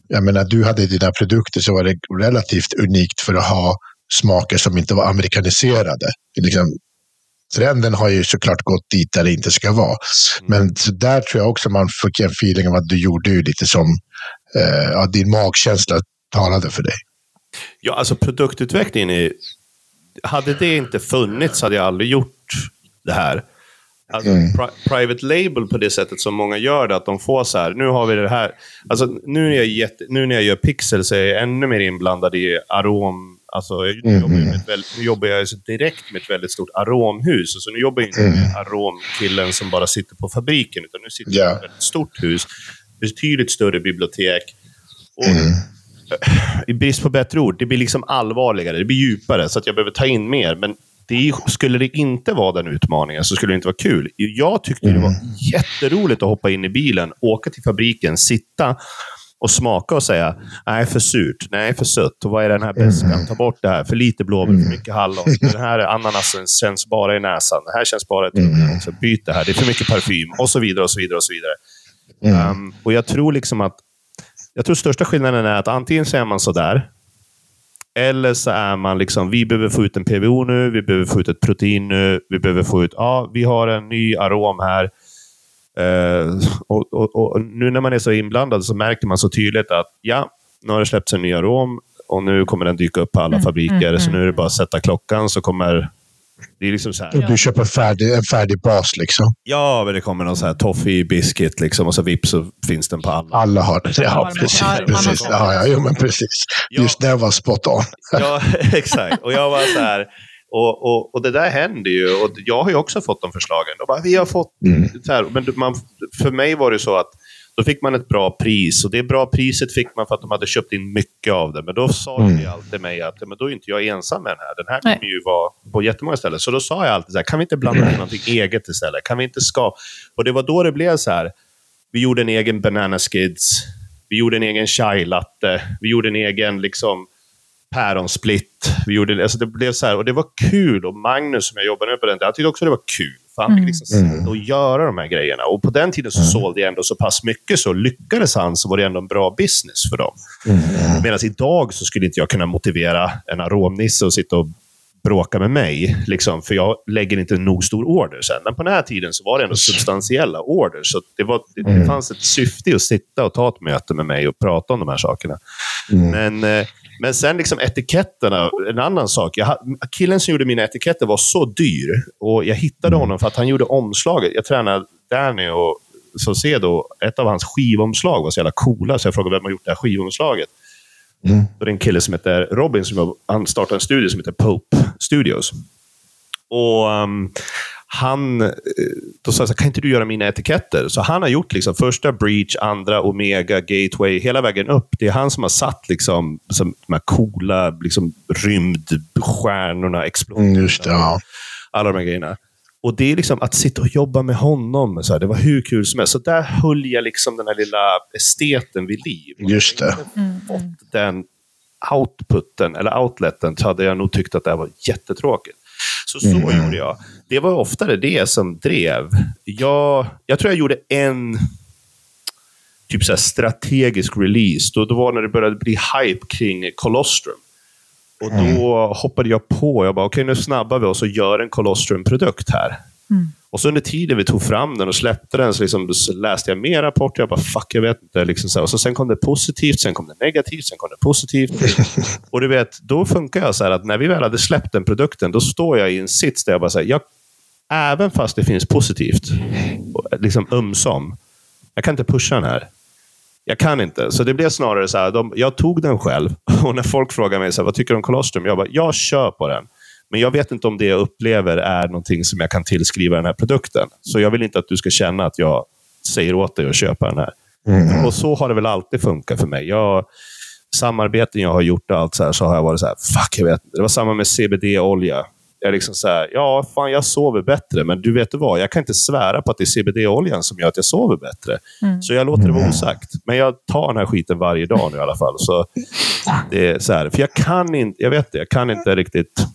Jag menar, du hade dina produkter så var det relativt unikt för att ha smaker som inte var amerikaniserade. Liksom, trenden har ju såklart gått dit där det inte ska vara. Men så där tror jag också man fick en feeling av att du gjorde ju lite som eh, ja, din magkänsla talade för dig. Ja, alltså produktutvecklingen är... Hade det inte funnits hade jag aldrig gjort det här. Alltså, pri private label på det sättet som många gör det, att de får så här, nu har vi det här. Alltså, nu, när jag jätte, nu när jag gör pixel så är jag ännu mer inblandad i arom. Alltså, jag, nu, jobbar med väldigt, nu jobbar jag direkt med ett väldigt stort aromhus. Alltså, nu jobbar jag inte med aromkillen som bara sitter på fabriken, utan nu sitter jag Ja. i ett väldigt stort hus. Betydligt större bibliotek. Och i brist på bättre ord, det blir liksom allvarligare, det blir djupare, så att jag behöver ta in mer. Men det skulle det inte vara den utmaningen så skulle det inte vara kul. Jag tyckte det var jätteroligt att hoppa in i bilen, åka till fabriken, sitta och smaka och säga nej, för surt, nej, för sött. Och vad är den här beskan? Ta bort det här. För lite blåbär, för mycket hallon. Den här ananasen känns bara i näsan. Det här känns bara i tungan. också. Byt det här. Det är för mycket parfym. Och så vidare, och så vidare, och så vidare. Um, och jag tror liksom att jag tror största skillnaden är att antingen så är man sådär, eller så är man liksom, vi behöver få ut en PVO nu, vi behöver få ut ett protein nu, vi behöver få ut, ja, vi har en ny arom här. Eh, och, och, och nu när man är så inblandad så märker man så tydligt att, ja, nu har det släppts en ny arom och nu kommer den dyka upp på alla fabriker. så nu är det bara att sätta klockan så kommer... Det är liksom så här. Du köper färdig, en färdig bas liksom. Ja, men det kommer någon så här toffee biscuit liksom, och så vips så finns den på alla. Alla har det. Ja, Ja, precis. man har precis. Ja, ja, jo, men precis. Ja. Just det var spot on. Ja, exakt. Och jag var så här... Och, och, och det där händer ju. Och jag har ju också fått de förslagen. Bara, vi har fått... Så här, men man, för mig var det så att då fick man ett bra pris. Och det bra priset fick man för att de hade köpt in mycket av det. Men då sa mm. ju alltid mig att men då är inte jag ensam med den här. Den här kommer Nej. ju vara på jättemånga ställen. Så då sa jag alltid så här, kan vi inte blanda till någonting eget istället? Kan vi inte skapa... Och det var då det blev så här. Vi gjorde en egen banana skids. Vi gjorde en egen chai latte. Vi gjorde en egen liksom päronsplit. Vi gjorde, alltså det blev så här, och det var kul. Och Magnus som jag jobbade med på den tiden, jag tyckte också det var kul. För han fick liksom sitta och göra de här grejerna. Och på den tiden så sålde jag ändå så pass mycket, så lyckades han så var det ändå en bra business för dem. Medan idag så skulle inte jag kunna motivera en aromnisse att sitta och bråka med mig. Liksom, för jag lägger inte nog stor order sen. Men på den här tiden så var det ändå substantiella orders. Så det, var, det, det fanns ett syfte att sitta och ta ett möte med mig och prata om de här sakerna. Men, eh, men sen liksom etiketterna, en annan sak. Jag, killen som gjorde mina etiketter var så dyr. Och jag hittade honom för att han gjorde omslaget. Jag tränade Danny och Saucedo. Ett av hans skivomslag var så jävla coola, så jag frågade vem har gjort det här skivomslaget. Är det en kille som heter Robin, som jag, han startade en studio som heter Pope Studios. Och um, han, eh, då sa jag så här, kan inte du göra mina etiketter? Så han har gjort liksom första Breach, andra Omega, Gateway, hela vägen upp. Det är han som har satt liksom, som de här coola liksom, rymdstjärnorna, explosionerna. Mm, ja. Alla de här grejerna. Och det är liksom att sitta och jobba med honom, så här, det var hur kul som helst. Så där höll jag liksom den här lilla esteten vid liv. Just det. Fått den outputen, eller outleten, så hade jag nog tyckt att det här var jättetråkigt. Så så Mm. gjorde jag. Det var oftare det som drev. Jag, jag tror jag gjorde en typ så här strategisk release. Då, då var när det började bli hype kring Colostrum. Och då hoppade jag på. Jag bara, okej nu snabbar vi oss och gör en Colostrum-produkt här. Och så under tiden vi tog fram den och släppte den så, liksom, så läste jag mer rapporter. Jag bara, fuck, jag vet inte. Liksom så och så sen kom det positivt, sen kom det negativt, sen kom det positivt. och du vet, då funkar jag så här att när vi väl hade släppt den produkten, då står jag i en sits där jag bara säger, jag, även fast det finns positivt, liksom ömsom, jag kan inte pusha den här. Jag kan inte. Så det blev snarare så här, de, jag tog den själv. Och när folk frågar mig så här, vad tycker du om Colostrum? Jag bara, jag kör på den. Men jag vet inte om det jag upplever är någonting som jag kan tillskriva den här produkten. Så jag vill inte att du ska känna att jag säger åt dig att köpa den här. Mm. Och så har det väl alltid funkat för mig. Jag, samarbeten jag har gjort och allt så här, så har jag varit så här, fuck, jag vet inte. Det var samma med CBD-olja. Jag är liksom så här, ja, fan jag sover bättre, men du vet du vad? Jag kan inte svära på att det är CBD-oljan som gör att jag sover bättre. Så jag låter det vara osagt. Men jag tar den här skiten varje dag nu i alla fall. Så det är så här, för jag kan inte, jag vet det, jag kan inte riktigt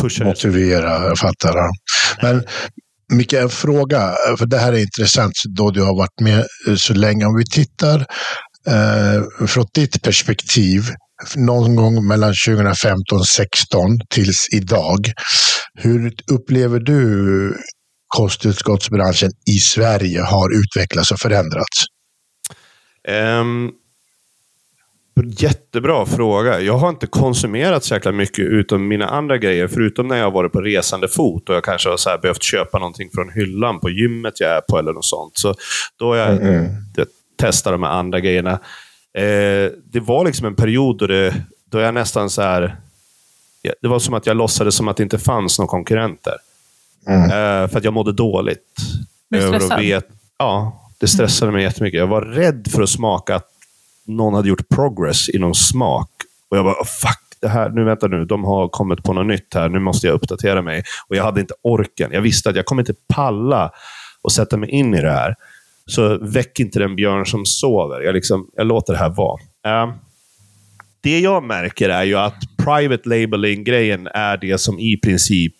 pusha det. Motivera, jag fattar. ja. Men Micke, en fråga, för det här är intressant då du har varit med så länge. Om vi tittar eh, från ditt perspektiv, någon gång mellan 2015 och 16 tills idag. Hur upplever du kosttillskottsbranschen i Sverige har utvecklats och förändrats? Um, jättebra fråga. Jag har inte konsumerat så jäkla mycket utom mina andra grejer. Förutom när jag har varit på resande fot och jag kanske har så här behövt köpa någonting från hyllan på gymmet jag är på eller något sånt. Så då har jag det, testat de här andra grejerna. Eh, det var liksom en period då, det, då jag nästan så här... Det var som att jag låtsades som att det inte fanns några konkurrenter. Eh, för att jag mådde dåligt. Du över att vet- ja, det stressade mig jättemycket. Jag var rädd för att smaka att någon hade gjort progress i någon smak. Och jag bara, oh, fuck, det här, nu vänta nu, de har kommit på något nytt här, nu måste jag uppdatera mig. Och jag hade inte orken. Jag visste att jag kommer inte palla och sätta mig in i det här. Så väck inte den björn som sover. Jag, liksom, jag låter det här vara. Eh, det jag märker är ju att private labeling-grejen är det som i princip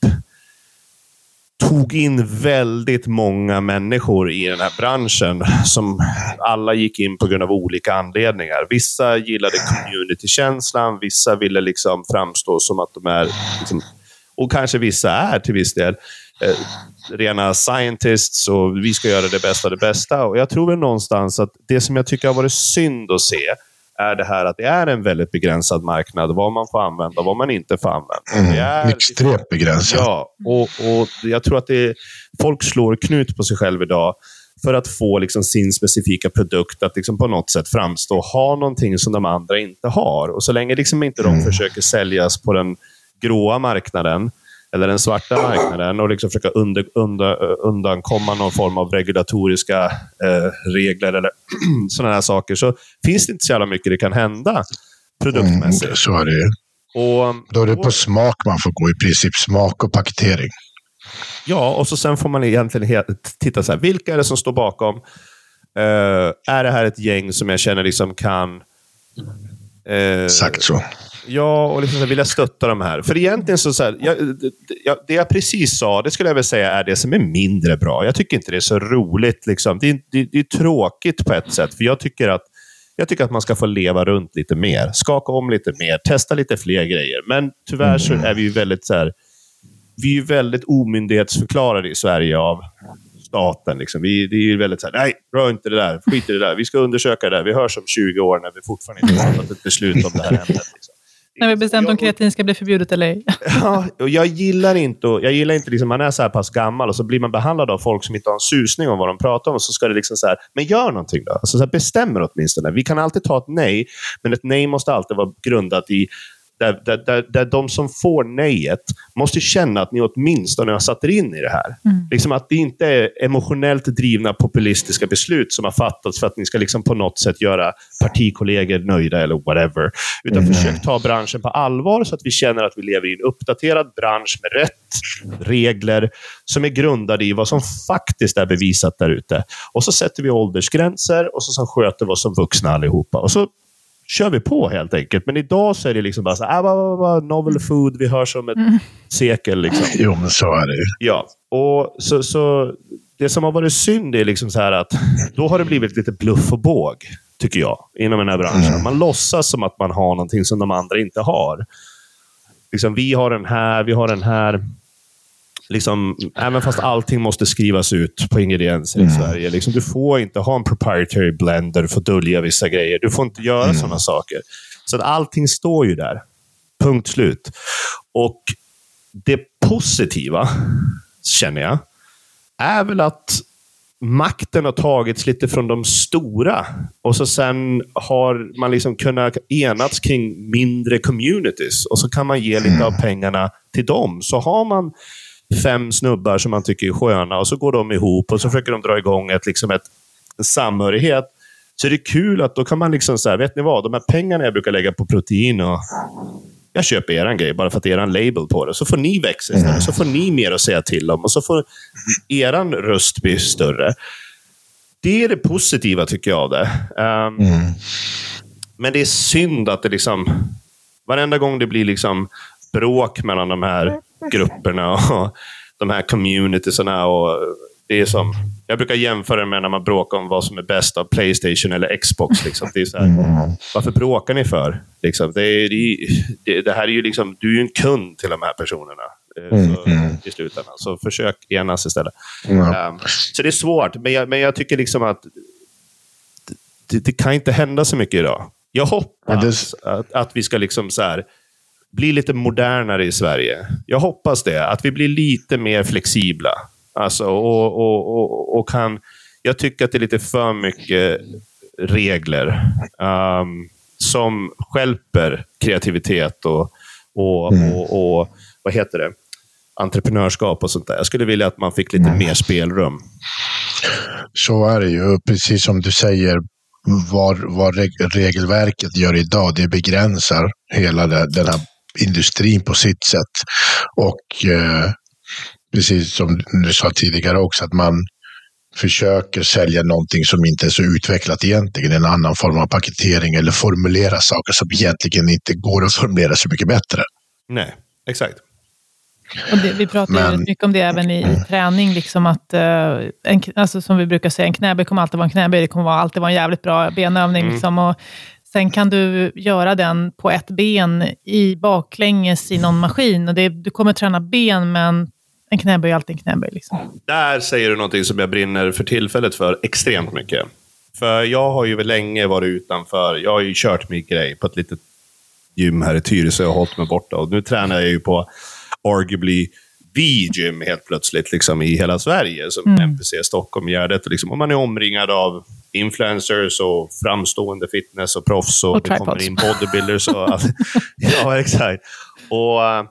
tog in väldigt många människor i den här branschen som alla gick in på grund av olika anledningar. Vissa gillade community-känslan, vissa ville liksom framstå som att de är, liksom, och kanske vissa är till viss del, eh, rena scientists och vi ska göra det bästa av det bästa. Och Jag tror väl någonstans att det som jag tycker har varit synd att se är det här att det är en väldigt begränsad marknad. Vad man får använda och vad man inte får använda. Det är, Mm, extremt begränsat. Ja, och, och jag tror att det, folk slår knut på sig själv idag för att få liksom sin specifika produkt att liksom på något sätt framstå och ha någonting som de andra inte har. Och Så länge liksom inte de försöker säljas på den gråa marknaden eller den svarta marknaden och liksom försöka under, under, undankomma någon form av regulatoriska eh, regler eller sådana här saker, så finns det inte så jävla mycket det kan hända Mm, produktmässigt. så är det. Och, Då är det på smak man får gå i princip. Smak och paketering. Ja, och så sen får man egentligen titta så här, vilka är det som står bakom? Eh, är det här ett gäng som jag känner liksom kan... eh, Exakt så. Ja, och liksom jag stötta de här? För egentligen så, så här, jag, det, jag, det jag precis sa, det skulle jag väl säga är det som är mindre bra. Jag tycker inte det är så roligt. Liksom. Det, är- det, det är tråkigt på ett sätt, för jag tycker att jag tycker att man ska få leva runt lite mer. Skaka om lite mer, testa lite fler grejer. Men tyvärr så är vi ju väldigt så här, vi är ju väldigt omyndighetsförklarade i Sverige av staten. Liksom. Vi, det är ju väldigt så här, nej, rör inte det där, skit i det där. Vi ska undersöka det där. Vi hörs om 20 år när vi fortfarande inte har fattat ett beslut om det här ämnet. Liksom. När vi bestämt om kreatin ska bli förbjudet eller ej. Ja, och jag gillar inte, jag gillar inte liksom, man är så här pass gammal och så blir man behandlad av folk som inte har en susning om vad de pratar om. Och så ska det liksom så här, men gör någonting då. Alltså så här, bestäm er åtminstone. Vi kan alltid ta ett nej, men ett nej måste alltid vara grundat i Där, där, där, där de som får nejet måste känna att ni åtminstone har satt er in i det här. Mm. Liksom att det inte är emotionellt drivna populistiska beslut som har fattats för att ni ska liksom på något sätt göra partikollegor nöjda eller whatever. Utan Mm. försök ta branschen på allvar så att vi känner att vi lever i en uppdaterad bransch med rätt regler som är grundade i vad som faktiskt är bevisat där ute. Och så sätter vi åldersgränser och så, så sköter vi oss som vuxna allihopa. Och så kör vi på helt enkelt. Men idag så är det liksom bara så här, ah, novel food, vi hörs om ett sekel. Liksom. Jo, men så är det ju. Ja, och så, så det som har varit synd är liksom så här att då har det blivit lite bluff och båg, tycker jag, inom den här branschen. Man låtsas som att man har någonting som de andra inte har. Liksom, vi har den här, vi har den här. Liksom, även fast allting måste skrivas ut på ingredienser i Sverige. Liksom, du får inte ha en proprietary blender för att dölja vissa grejer. Du får inte göra sådana saker. Så att allting står ju där. Punkt slut. Och det positiva, känner jag, är väl att makten har tagits lite från de stora. Och så sen har man liksom kunnat enats kring mindre communities. Och så kan man ge lite av pengarna till dem. Så har man fem snubbar som man tycker är sköna och så går de ihop och så försöker de dra igång ett, liksom ett, en samhörighet. Så är det kul att då kan man liksom säga, vet ni vad? De här pengarna jag brukar lägga på protein och jag köper eran grej bara för att det är eran label på det. Så får ni växa istället. Så får ni mer att säga till om och så får eran röst bli större. Det är det positiva tycker jag av det. Ehm, Men det är synd att det liksom... Varenda gång det blir liksom bråk mellan de här grupperna och de här communitiesarna och det är som... Jag brukar jämföra det med när man bråkar om vad som är bäst av Playstation eller Xbox. Liksom. Det är så här, varför bråkar ni för? Liksom, det, är, det, det, här är ju liksom, du är ju en kund till de här personerna eh, så, i slutändan. Så försök enas istället. Ja. Um, så det är svårt, men jag, men jag tycker liksom att det, det kan inte hända så mycket idag. Jag hoppas att, att vi ska liksom så här, bli lite modernare i Sverige. Jag hoppas det. Att vi blir lite mer flexibla. Alltså, och, och, och, och kan... Jag tycker att det är lite för mycket regler um, som skälper kreativitet och, och, och, och vad heter det? entreprenörskap och sånt där. Jag skulle vilja att man fick lite mer spelrum. Så är det ju. Precis som du säger, vad, vad reg- regelverket gör idag, det begränsar hela den här industrin på sitt sätt. Och eh, precis som du sa tidigare också, att man försöker sälja någonting som inte är så utvecklat egentligen, en annan form av paketering eller formulera saker som egentligen inte går att formulera så mycket bättre. Nej, exakt. Och det, vi pratar ju Men- väldigt mycket om det även i, i träning, liksom att, eh, en, alltså som vi brukar säga, en knäböj kommer alltid vara en knäböj, det kommer vara, alltid vara en jävligt bra benövning. Mm. Liksom, och sen kan du göra den på ett ben i baklänges i någon maskin. Och det, du kommer träna ben, men en knäböj är alltid en knäböj. Liksom. Där säger du någonting som jag brinner för tillfället för extremt mycket. För jag har ju länge varit utanför. Jag har ju kört min grej på ett litet gym här i Tyresö och hållit mig borta. Och nu tränar jag ju på arguably the gym helt plötsligt liksom, i hela Sverige. Som NPC Stockholm, Gärdet. Liksom, och man är omringad av influencers och framstående fitness och proffs. Och, Och det kommer in bodybuilders och allt. ja, exakt. Och, eh,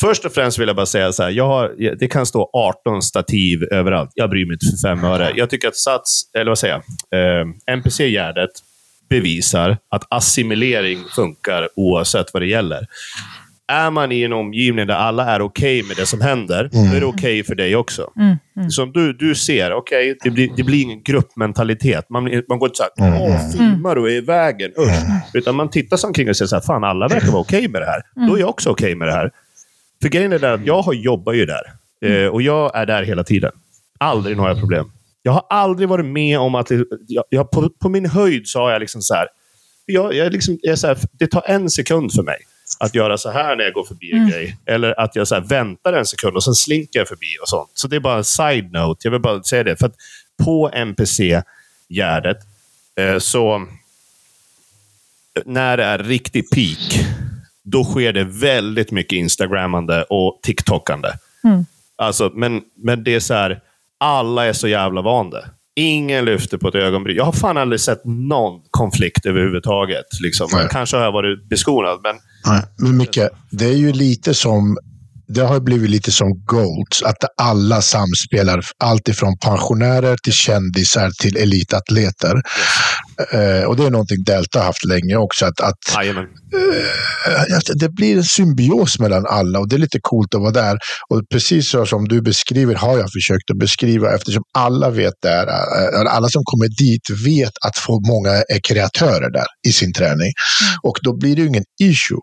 Först och främst vill jag bara säga så här. Jag har, det kan stå 18 stativ överallt. Jag bryr mig inte för fem öre. Jag tycker att Sats, eller vad säger jag, eh, NPC-gärdet bevisar att assimilering funkar oavsett vad det gäller. Är man i en omgivning där alla är okej med det som händer, då är det okej för dig också. Som du, du ser, okej, det, blir, det blir ingen gruppmentalitet. Man, man går inte så här, åh, filmar du är i vägen, usch. Utan man tittar sig omkring och säger så här, fan alla verkar vara okej med det här. Då är jag också okej med det här. För grejen är där att jag har jobbar ju där. Eh, och jag är där hela tiden. Aldrig några problem. Jag har aldrig varit med om att... Jag, jag, på, på min höjd så har jag liksom så här... Jag, jag liksom, jag är så här det tar en sekund för mig att göra så här när jag går förbi en grej. Eller att jag så här väntar en sekund och sen slinker jag förbi och sånt. Så det är bara en side-note. Jag vill bara säga det. För att på NPC-gärdet eh, så... När det är riktig peak, då sker det väldigt mycket Instagrammande och TikTokande. Alltså, men, men det är så här, alla är så jävla vande. Ingen lyfter på ett ögonbryn. Jag har fan aldrig sett någon konflikt överhuvudtaget. Liksom. Nej. Kanske har jag varit beskonad, men Nej, men Micke, det är ju lite som det har blivit lite som Golds, att alla samspelar. Allt ifrån pensionärer till kändisar till elitatleter. Eh, och det är någonting Delta har haft länge också. Att, att eh, att det blir en symbios mellan alla och det är lite coolt att vara där. Och precis så som du beskriver har jag försökt att beskriva eftersom alla vet där, eh, alla som kommer dit vet att få många är kreatörer där i sin träning. Och då blir det ju ingen issue.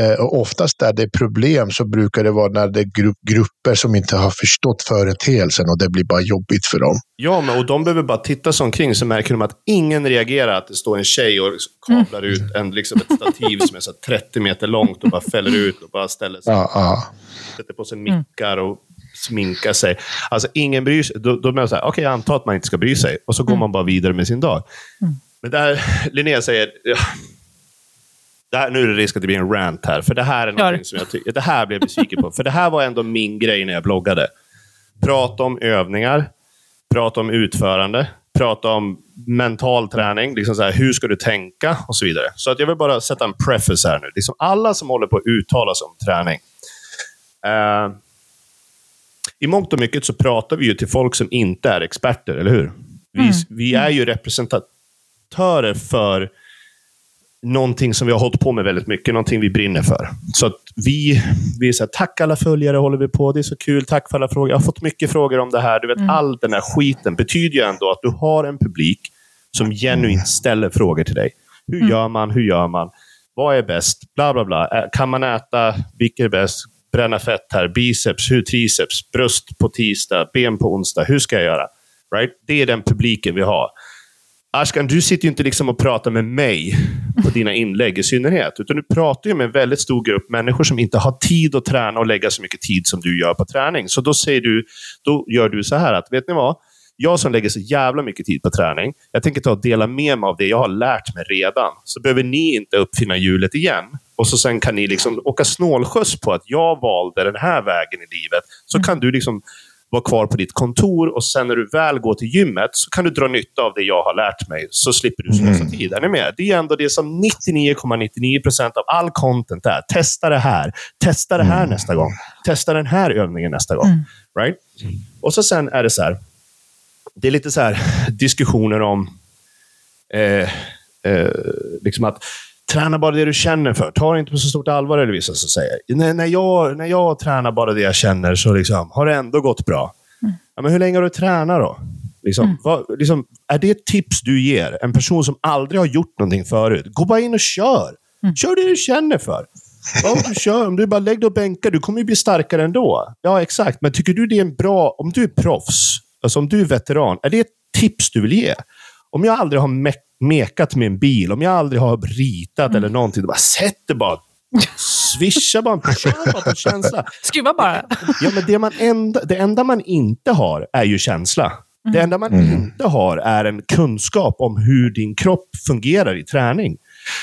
Eh, Och oftast där det är problem så brukar det vara när det är grupp, grupper som inte har förstått företeelsen och det blir bara jobbigt för dem. Ja, men, och de behöver bara titta sig omkring så märker de att ingen reagerar att det står en tjej och kablar ut en, liksom ett stativ som är så här 30 meter långt och bara fäller ut och bara ställer sig, Ja, ja. sätter på sig mickar och sminkar sig. Alltså ingen bryr sig. Då, då är man så här, okej, jag antar att man inte ska bry sig. Och så går man bara vidare med sin dag. Men där Linnea säger, ja, här, nu är det risk att det blir en rant här, för det här är någonting som jag tycker, det här blev jag besviken på. För det här var ändå min grej när jag bloggade. Prata om övningar, prata om utförande, prata om mental träning, liksom så här, hur ska du tänka och så vidare. Så att jag vill bara sätta en preface här nu. Liksom alla som håller på att uttala sig om träning. Eh, I mångt och mycket så pratar vi ju till folk som inte är experter, eller hur? Vi, vi är ju representatörer för någonting som vi har hållit på med väldigt mycket, någonting vi brinner för. Så att vi, vi är så här, tack alla följare håller vi på, det är så kul, tack för alla frågor. Jag har fått mycket frågor om det här. Du vet, all den här skiten betyder ju ändå att du har en publik som genuint ställer frågor till dig. Hur gör man? Hur gör man? Vad är bäst? Bla, bla, bla. Kan man äta? Vilket är bäst? Bränna fett här. Biceps, hur triceps? Bröst på tisdag, ben på onsdag. Hur ska jag göra? Right? Det är den publiken vi har. Ashkan, du sitter ju inte liksom och pratar med mig på dina inlägg i synnerhet. Utan du pratar ju med en väldigt stor grupp människor som inte har tid att träna och lägga så mycket tid som du gör på träning. Så då säger du, då gör du så här att, vet ni vad? Jag som lägger så jävla mycket tid på träning, jag tänker ta och dela med mig av det jag har lärt mig redan. Så behöver ni inte uppfinna hjulet igen. Och så sen kan ni liksom åka snålskjuts på att jag valde den här vägen i livet. Så kan du liksom vara kvar på ditt kontor och sen när du väl går till gymmet så kan du dra nytta av det jag har lärt mig. Så slipper du slösa tid. Är ni med? Det är ändå det som 99,99% av all content är. Testa det här. Testa det här nästa gång. Testa den här övningen nästa gång. Right? Och så sen är det så här. Det är lite så här diskussioner om eh, eh, liksom att träna bara det du känner för. Ta det inte på så stort allvar, är det vissa som säger. När, när, jag, när jag tränar bara det jag känner så liksom, har det ändå gått bra. Ja, men hur länge har du tränat då? Liksom, vad, liksom, är det ett tips du ger en person som aldrig har gjort någonting förut? Gå bara in och kör. Kör det du känner för. Ja, om du kör, om du bara lägger dig och bänkar, du kommer ju bli starkare ändå. Ja, exakt. Men tycker du det är en bra... Om du är proffs, alltså om du är veteran, är det ett tips du vill ge? Om jag aldrig har me mekat med en bil, om jag aldrig har ritat eller någonting, bara sätt det bara. Swisha bara, kör bara på känsla. Skruva bara. Ja, men det, man enda, det enda man inte har är ju känsla. Det enda man inte har är en kunskap om hur din kropp fungerar i träning.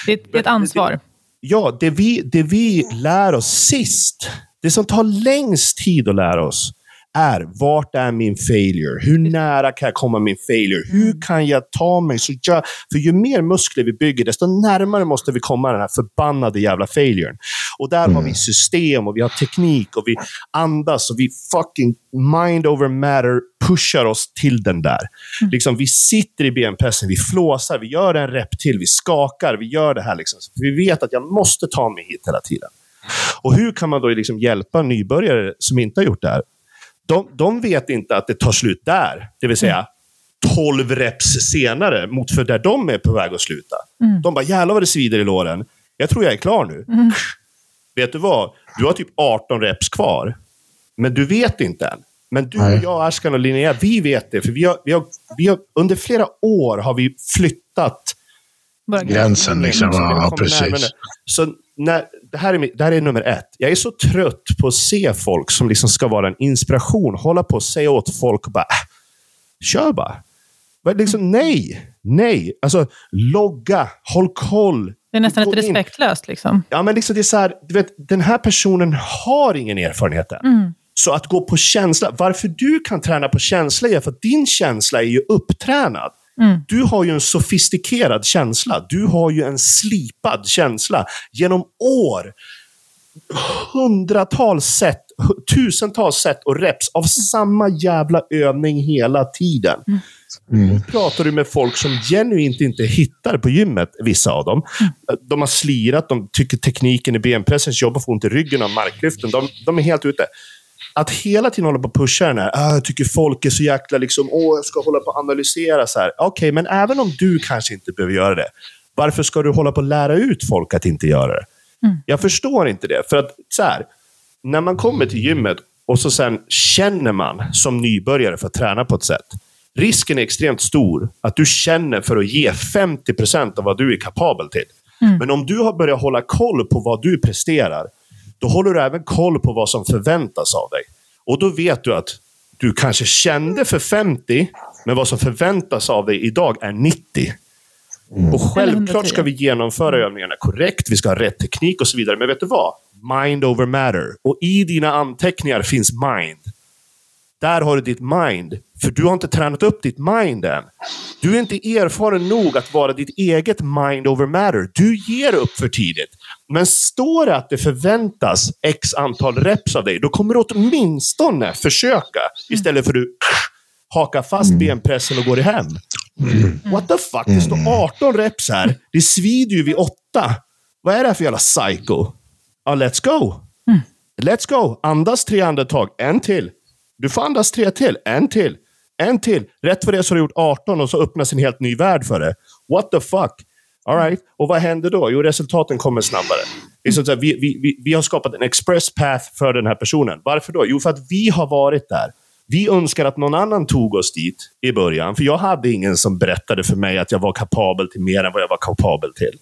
Det är, det är ett ansvar. Ja, det vi, det vi lär oss sist, det som tar längst tid att lära oss, är vart är min failure? Hur nära kan jag komma min failure? Hur kan jag ta mig så jag... För ju mer muskler vi bygger, desto närmare måste vi komma den här förbannade jävla failuren. Och där har vi system och vi har teknik och vi andas och vi fucking mind over matter pushar oss till den där. Liksom, vi sitter i benpressen, vi flåsar, vi gör en rep till, vi skakar, vi gör det här. Liksom. Vi vet att jag måste ta mig hit hela tiden. Och hur kan man då liksom hjälpa nybörjare som inte har gjort det här? De, de vet inte att det tar slut där. Det vill säga 12 reps senare mot för där de är på väg att sluta. De bara, jävlar vad det svider i låren. Jag tror jag är klar nu. Vet du vad? Du har typ 18 reps kvar. Men du vet inte än. Men du, Nej. jag, Ashkan och Linnea, vi vet det. För vi har, vi har, vi har, under flera år har vi flyttat Bara Gränsen liksom. vi har Ja, precis. Så när, det, här är, det här är nummer ett. Jag är så trött på att se folk som liksom ska vara en inspiration. Hålla på och säga åt folk och bara, äh, kör bara. Men liksom, nej, nej. Alltså, logga, håll koll. Det är nästan lite respektlöst. Liksom. Ja, men liksom det är så här, du vet, den här personen har ingen erfarenhet än. Så att gå på känsla, varför du kan träna på känsla är för att din känsla är ju upptränad. Mm. Du har ju en sofistikerad känsla. Du har ju en slipad känsla. Genom år, hundratals sätt, tusentals sätt och reps av samma jävla övning hela tiden. Nu pratar du med folk som genuint inte hittar på gymmet, vissa av dem. De har slirat, de tycker tekniken i benpressens jobb, får ont i ryggen av marklyften. De, de är helt ute. Att hela tiden hålla på och pusha den här, ah, jag tycker folk är så jäkla liksom, åh, jag ska hålla på och analysera så här. Okej, men även om du kanske inte behöver göra det, varför ska du hålla på och lära ut folk att inte göra det? Jag förstår inte det. För att så här, när man kommer till gymmet och så sen känner man som nybörjare för att träna på ett sätt. Risken är extremt stor att du känner för att ge 50% av vad du är kapabel till. Men om du har börjat hålla koll på vad du presterar, då håller du även koll på vad som förväntas av dig. Och då vet du att du kanske kände för 50, men vad som förväntas av dig idag är 90. Och självklart 110. ska vi genomföra övningarna korrekt, vi ska ha rätt teknik och så vidare. Men vet du vad? Mind over matter. Och i dina anteckningar finns mind. Där har du ditt mind. För du har inte tränat upp ditt mind än. Du är inte erfaren nog att vara ditt eget mind over matter. Du ger upp för tidigt. Men står det att det förväntas x antal reps av dig, då kommer du åtminstone försöka. Istället för att du hakar fast benpressen och går hem. What the fuck? Det står 18 reps här. Det svider ju vid 8. Vad är det här för jävla psycho? Ja, let's go. Let's go. Andas tre andetag. En till. Du får andas tre till. En till. En till. Rätt för det så har du gjort 18 och så öppnas en helt ny värld för det. What the fuck? All right. Och vad händer då? Jo, resultaten kommer snabbare. Det är så att vi, vi, vi, vi har skapat en express path för den här personen. Varför då? Jo, för att vi har varit där. Vi önskar att någon annan tog oss dit i början. För jag hade ingen som berättade för mig att jag var kapabel till mer än vad jag var kapabel till.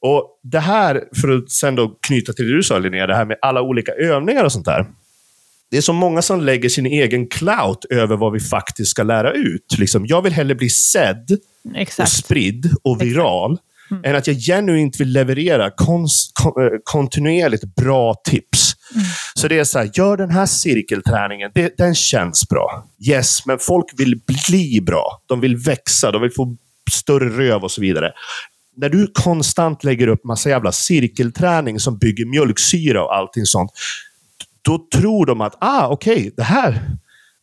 Och det här, för att sen då knyta till det du sa Linnea, det här med alla olika övningar och sånt där. Det är så många som lägger sin egen clout över vad vi faktiskt ska lära ut. Liksom, jag vill hellre bli sedd och Exakt. spridd och viral än att jag genuint vill leverera kons- kon- eh, kontinuerligt bra tips. Så det är så här, gör den här cirkelträningen, det, den känns bra. Yes, men folk vill bli bra. De vill växa, de vill få större röv och så vidare. När du konstant lägger upp massa jävla cirkelträning som bygger mjölksyra och allting sånt, då tror de att, ah, okej, det här,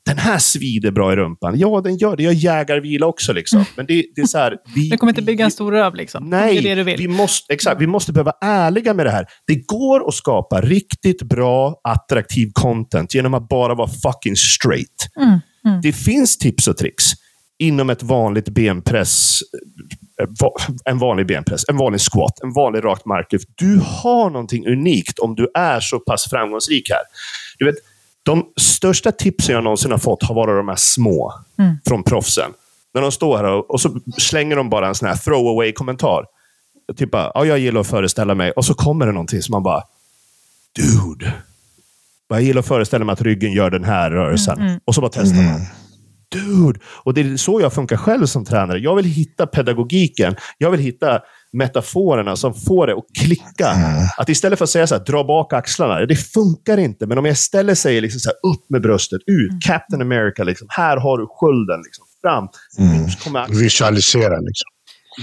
den här svider bra i rumpan. Ja, den gör det. Jag jägarvila också. Liksom. Men det, det är så här, vi, Du kommer inte bygga en stor röv liksom. Nej, det det. Vi, måste, exakt, vi måste behöva vara ärliga med det här. Det går att skapa riktigt bra, attraktiv content genom att bara vara fucking straight. Mm, mm. Det finns tips och tricks inom ett vanligt benpress, eh, en vanlig benpress, en vanlig squat, en vanlig rakt marklyft. Du har någonting unikt om du är så pass framgångsrik här. Du vet, de största tipsen jag någonsin har fått har varit de här små Mm. från proffsen. När de står här och, och så slänger de bara en sån här throwaway-kommentar. Typ bara, ja, jag gillar att föreställa mig. Och så kommer det någonting som man bara, dude. Jag gillar att föreställa mig att ryggen gör den här rörelsen. Och så bara testar man. Dude! Och det är så jag funkar själv som tränare. Jag vill hitta pedagogiken. Jag vill hitta metaforerna som får det att klicka. Att istället för att säga så här, dra bak axlarna. Det funkar inte. Men om jag istället säger liksom så här, upp med bröstet, ut, Captain America, liksom, här har du skölden. Liksom, fram. Axlarna. Visualisera liksom.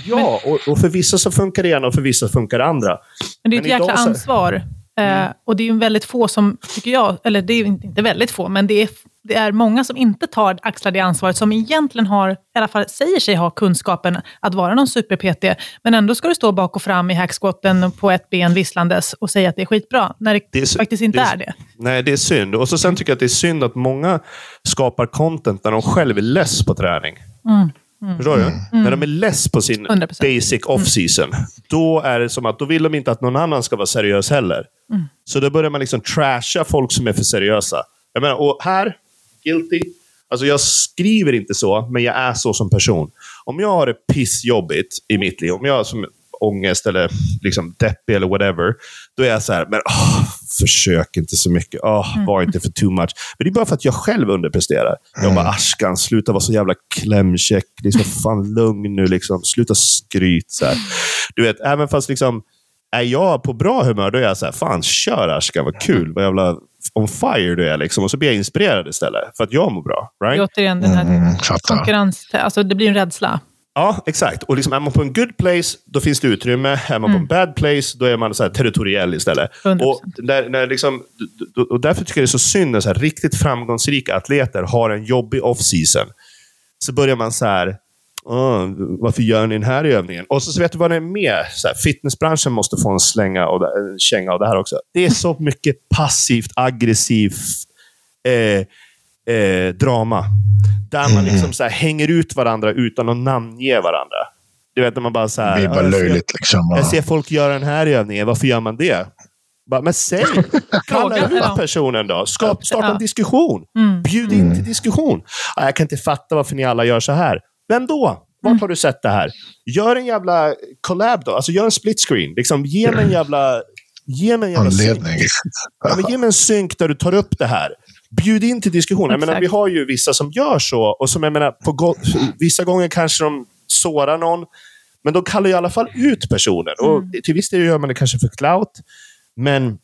Ja, och, och för vissa så funkar det ena och för vissa funkar det andra. Men det är ett Men jäkla ansvar. Eh, och det är ju väldigt få som, tycker jag, eller det är inte väldigt få, men det är, det är många som inte tar axlar det ansvaret, som egentligen har, i alla fall säger sig ha kunskapen att vara någon super-PT, men ändå ska du stå bak och fram i hacksquatten på ett ben visslandes och säga att det är skitbra, när det, Det är faktiskt inte det är, är- det. Nej, det är synd. Och så sen tycker jag att det är synd att många skapar content när de själv är less på träning. Förstår du? När de är less på sin 100%. basic off-season, då är det som att då vill de inte att någon annan ska vara seriös heller. Så då börjar man liksom trasha folk som är för seriösa. Jag menar, och här, guilty. Alltså jag skriver inte så, men jag är så som person. Om jag har det pissjobbigt i mitt liv, om jag har som ångest eller liksom deppig eller whatever, då är jag så här, men åh, försök inte så mycket. Åh, var inte för too much. Men det är bara för att jag själv underpresterar. Jag bara, Ashkan, sluta vara så jävla klämkäck. Liksom, fan lugn nu. Liksom. Sluta skryt. Så här. Du vet, även fast liksom, är jag på bra humör, då är jag så här, fan kör Ashkan, vad kul. Vad jävla on fire du är. Liksom. Och så blir jag inspirerad istället. För att jag mår bra. Det är Right? återigen den här Mm, fattar. konkurrens... Alltså det blir en rädsla. Ja, exakt. Och liksom, är man på en good place, då finns det utrymme. Är man på en bad place, då är man så här territoriell istället. 100%. Och, när, när liksom, och därför tycker jag det är så synd när så här, riktigt framgångsrika atleter har en jobbig off-season. Så börjar man så här, "Åh, varför gör ni den här övningen? Och så, så vet du vad det är med? Så här, fitnessbranschen måste få en slänga och det- en känga av det här också. Det är så mycket passivt, aggressivt eh, eh, drama. Där man liksom så här, hänger ut varandra utan att namnge varandra. Du vet när man bara så Det här... blir "Ja, bara jag ser- löjligt liksom. jag ser folk göra den här övningen, varför gör man det? Bara, men säg! Kalla ut ja. personen då. Skap, starta en diskussion. Mm. Bjud in till diskussion. Ah, jag kan inte fatta varför ni alla gör så här. Vem då? Vart Mm. har du sett det här? Gör en jävla collab då. Alltså gör en split screen. Liksom, ge mig en jävla... Ge mig en jävla synk. Anledning. Ja, men ge mig en synk där du tar upp det här. Bjud in till diskussion. Jag menar, vi har ju vissa som gör så. Och som jag menar, på vissa gånger kanske de sårar någon. Men de kallar i alla fall ut personen. Och Mm. till viss del gör man det kanske för clout. Men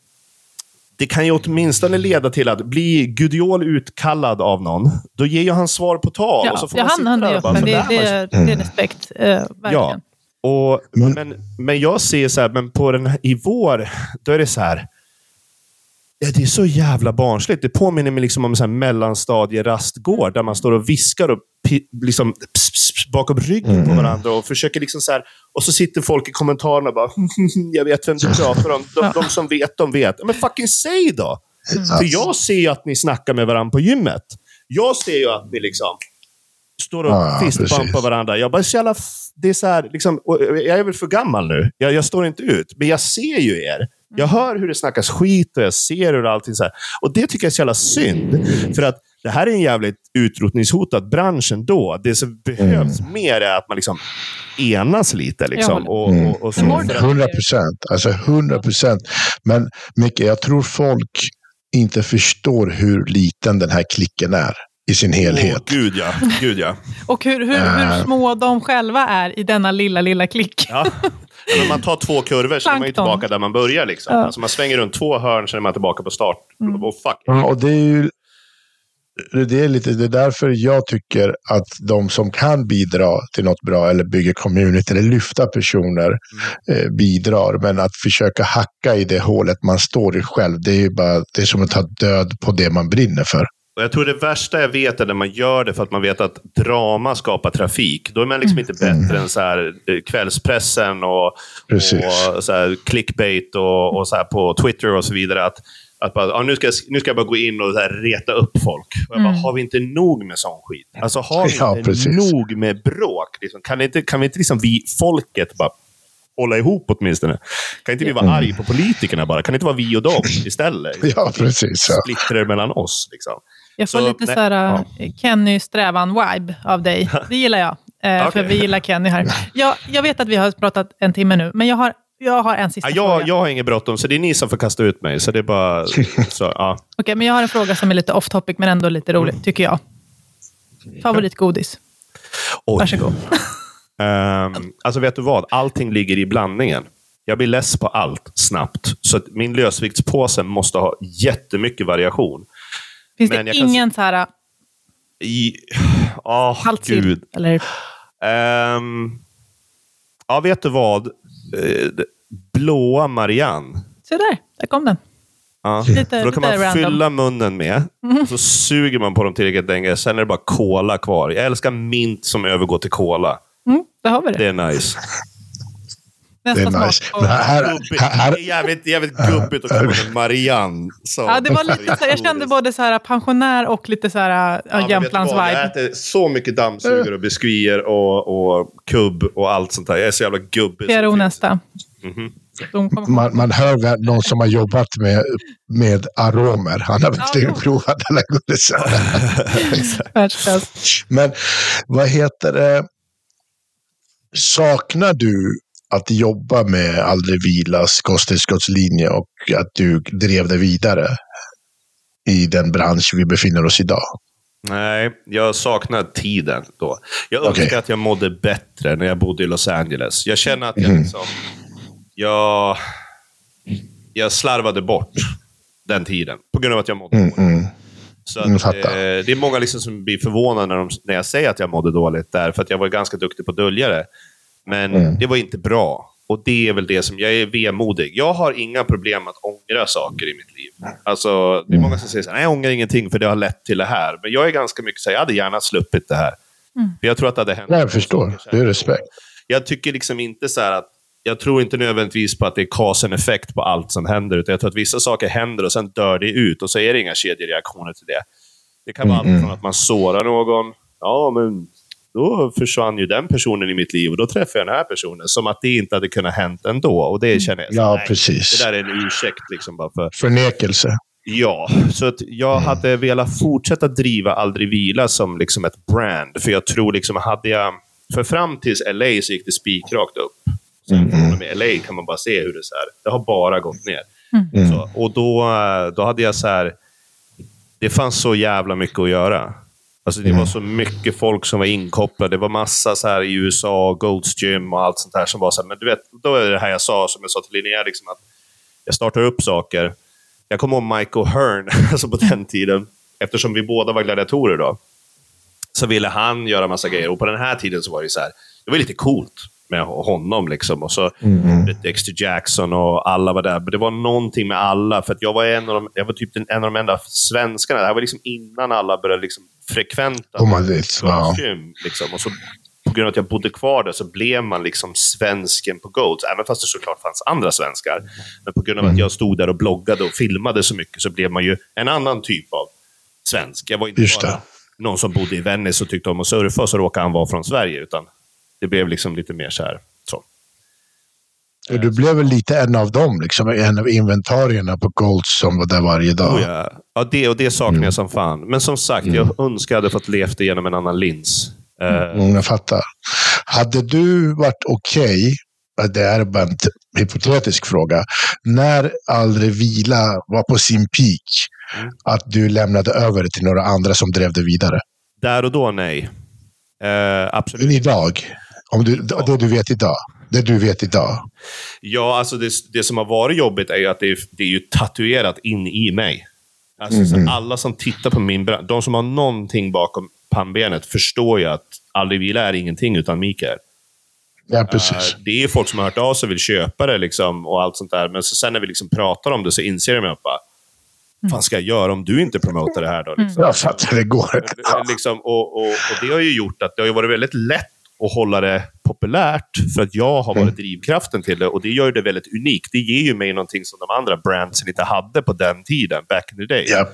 det kan ju åtminstone leda till att bli Gudiol utkallad av någon. Då ger ju han svar på tal. och så Ja, får ja man han, sitta han där är och bara öppen. Det, det, är- det är respekt. Eh, verkligen. Ja. Och, Men- men, men jag ser så här, men på den, i vår, då är det så här. Ja, det är så jävla barnsligt. Det påminner mig liksom om en mellanstadierastgård där man står och viskar och liksom, ps, ps, ps, bakom ryggen på varandra och försöker liksom så här. Och så sitter folk i kommentarerna och bara “Jag vet vem du pratar om. De, de som vet, de vet”. Men fucking säg då! För jag ser ju att ni snackar med varandra på gymmet. Jag ser ju att ni liksom står och Ja, fistbumpar varandra. Jag bara, så jävla det är så här, liksom, jag är väl för gammal nu. Jag, jag står inte ut. Men jag ser ju er. Jag hör hur det snackas skit och jag ser hur allting så här. Och det tycker jag är så jävla synd. För att det här är en jävligt utrotningshotad bransch ändå. Det som behövs mer är att man liksom enas lite. Liksom, och, och, och så. Mm. För att, 100 procent. Alltså 100 procent. Men Micke, jag tror folk inte förstår hur liten den här klicken är i sin helhet. gud ja. Gud ja. Och hur, hur, hur små de själva är i denna lilla, lilla klick. Ja. Men man tar två kurvor så är man ju tillbaka där man börjar. Liksom. Ja. Alltså man svänger runt två hörn så är man tillbaka på start. Oh, fuck. Ja, Och det är ju det är, lite, det är därför jag tycker att de som kan bidra till något bra eller bygga community eller lyfta personer eh, bidrar. Men att försöka hacka i det hålet man står i själv, det är ju bara det är som att ta död på det man brinner för. Och jag tror det värsta jag vet är när man gör det för att man vet att drama skapar trafik. Då är man liksom inte bättre än så här, eh, kvällspressen och, Precis. och så här, clickbait och, och så här på Twitter och så vidare. Att, att bara, ja, nu, ska jag, nu ska jag bara gå in och så här, reta upp folk. Och jag bara, har vi inte nog med sån skit? Alltså har vi Ja, inte precis. nog med bråk? Liksom, kan, inte, kan vi inte liksom vi, folket, bara hålla ihop åtminstone? Kan inte vi vara arga på politikerna bara? Kan det inte vara vi och dem istället? Ja, precis, ja. Splittrar mellan oss. Liksom. Jag får Så, lite nej, så här, ja. Kenny Strävan-vibe av dig. Det gillar jag. Eh, Okej. För vi gillar Kenny här. Jag, jag vet att vi har pratat en timme nu, men jag har, jag har en sista Ja, jag, fråga. jag har inget bråttom, så det är ni som får kasta ut mig. Så det är bara... Så, ja. Okej, men jag har en fråga som är lite off topic, men ändå lite rolig, Mm. tycker jag. Favoritgodis? Oj. Varsågod. Ehm, alltså vet du vad? Allting ligger i blandningen. Jag blir less på allt snabbt. Så min lösviktspåse måste ha jättemycket variation. Finns Men det jag kan- ingen så här I... Haltsill? gud. Eller, Ehm, ja, vet du vad? Eh, det- blåa Marianne. se där, där kom den. Ja. Lite- då kan man random. fylla munnen med. Så suger man på dem tillräckligt länge. Sen är det bara cola kvar. Jag älskar mint som övergår till cola. Mm, där har vi det. Det är nice. Det Nästa är smak. nice. Men här, här, här, Det är jävligt, jävligt gubbigt att komma med Marianne. Så. Ja, det var lite så jag kände både så här pensionär och lite så här Ja, ja, men Jämtlands vet du vad? Jag vibe. äter så mycket dammsugare och biskvier och, och kubb och allt sånt där. Jag är så jävla gubbig. PRO det nästa. Mhm. Man, man hör någon som har jobbat med, med aromer. Han har verkligen Ja. provat alla godisar. Men vad heter det? Saknar du att jobba med Aldrig Vilas kosttillskottslinje och att du drev det vidare i den bransch vi befinner oss idag? Nej, jag saknar tiden då. Jag önskar Okej. att jag mådde bättre när jag bodde i Los Angeles. Jag känner att jag Mhm. liksom... Jag, jag slarvade bort den tiden. På grund av att jag mådde Mm, dåligt. mm. Så Mm, att, eh, det är många liksom som blir förvånade när, de, när jag säger att jag mådde dåligt där, för att jag var ganska duktig på att dölja det. Men Mm. det var inte bra. Och det är väl det som, jag är vemodig. Jag har inga problem att ångra saker i mitt liv. Alltså, det är många som säger så här, nej jag ångrar ingenting för det har lett till det här. Men jag är ganska mycket så här, jag hade gärna sluppit det här. För jag tror att det hade hänt. Nej, jag förstår. Det är respekt. Jag tycker liksom inte så här att jag tror inte nödvändigtvis på att det är cause and effekt på allt som händer, utan jag tror att vissa saker händer och sen dör det ut och så är det inga kedjereaktioner till det. Det kan vara Mm, allt från att man sårar någon, ja men då försvann ju den personen i mitt liv och då träffade jag den här personen. Som att det inte hade kunnat hänt ändå. Och det känner jag, så, Ja, nej, precis. det där är en ursäkt liksom bara för... Förnekelse. Ja, så att jag hade velat fortsätta driva Aldrig Vila som liksom ett brand. För jag tror liksom, hade jag... För fram tills LA så gick det spikrakt upp. Sen och med LA kan man bara se hur det är. Så här. Det har bara gått ner. Så, och då, eh, då hade jag så här... Det fanns så jävla mycket att göra. Alltså det var så mycket folk som var inkopplade. Det var massa så här i USA, Gold's Gym och allt sånt där som var så här. Men du vet, då är det här jag sa, som jag sa till Linnea, liksom att jag startar upp saker. Jag kommer ihåg Michael Hearn, alltså på den tiden, eftersom vi båda var gladiatorer då, så ville han göra massa grejer. Och på den här tiden så var det så här, det var lite coolt med honom. Liksom. Och så vet, Dexter Jackson och alla var där. Men det var någonting med alla, för jag var, en av de, jag var typ en av de enda svenskarna. Det här var liksom innan alla började liksom frekventa Komma dit, ja. Liksom. Och så på grund av att jag bodde kvar där så blev man liksom svensken på Goats. Även fast det såklart fanns andra svenskar. Men på grund av att jag stod där och bloggade och filmade så mycket så blev man ju en annan typ av svensk. Jag var inte Just bara det. någon som bodde i Venice och tyckte om att surfa så råkade han vara från Sverige. Utan det blev liksom lite mer så här. Så. Och du blev väl lite en av dem, liksom, en av inventarierna på Golds som var där varje dag. Oh, ja. Ja, det, och det saknar jag som fan. Men som sagt, jag önskar jag hade fått levt det genom en annan lins. Eh, Mm, jag fattar. Hade du varit okej, det är bara en hypotetisk fråga, när Aldrig Vila var på sin peak, att du lämnade över till några andra som drev det vidare? där och då, nej. Eh, absolut. Men idag, om du, det du vet idag, det du vet idag. Ja, alltså det, det som har varit jobbigt är ju att det är, det är ju tatuerat in i mig. Alltså, så alla som tittar på min bransch, de som har någonting bakom pannbenet förstår ju att Aldrig Vila är ingenting utan Mikael. Ja, precis. Eh, det är folk som har hört av sig och vill köpa det liksom, och allt sånt där. Men så sen när vi liksom pratar om det så inser de att bara, vad fan ska jag göra om du inte promotar det här då? Liksom. jag fattar, det går. Eh, Liksom, och, och, och det har ju gjort att det har ju varit väldigt lätt att hålla det populärt, för att jag har varit drivkraften till det. Och det gör det väldigt unikt. Det ger ju mig någonting som de andra brandsen inte hade på den tiden, back in the day. Ja,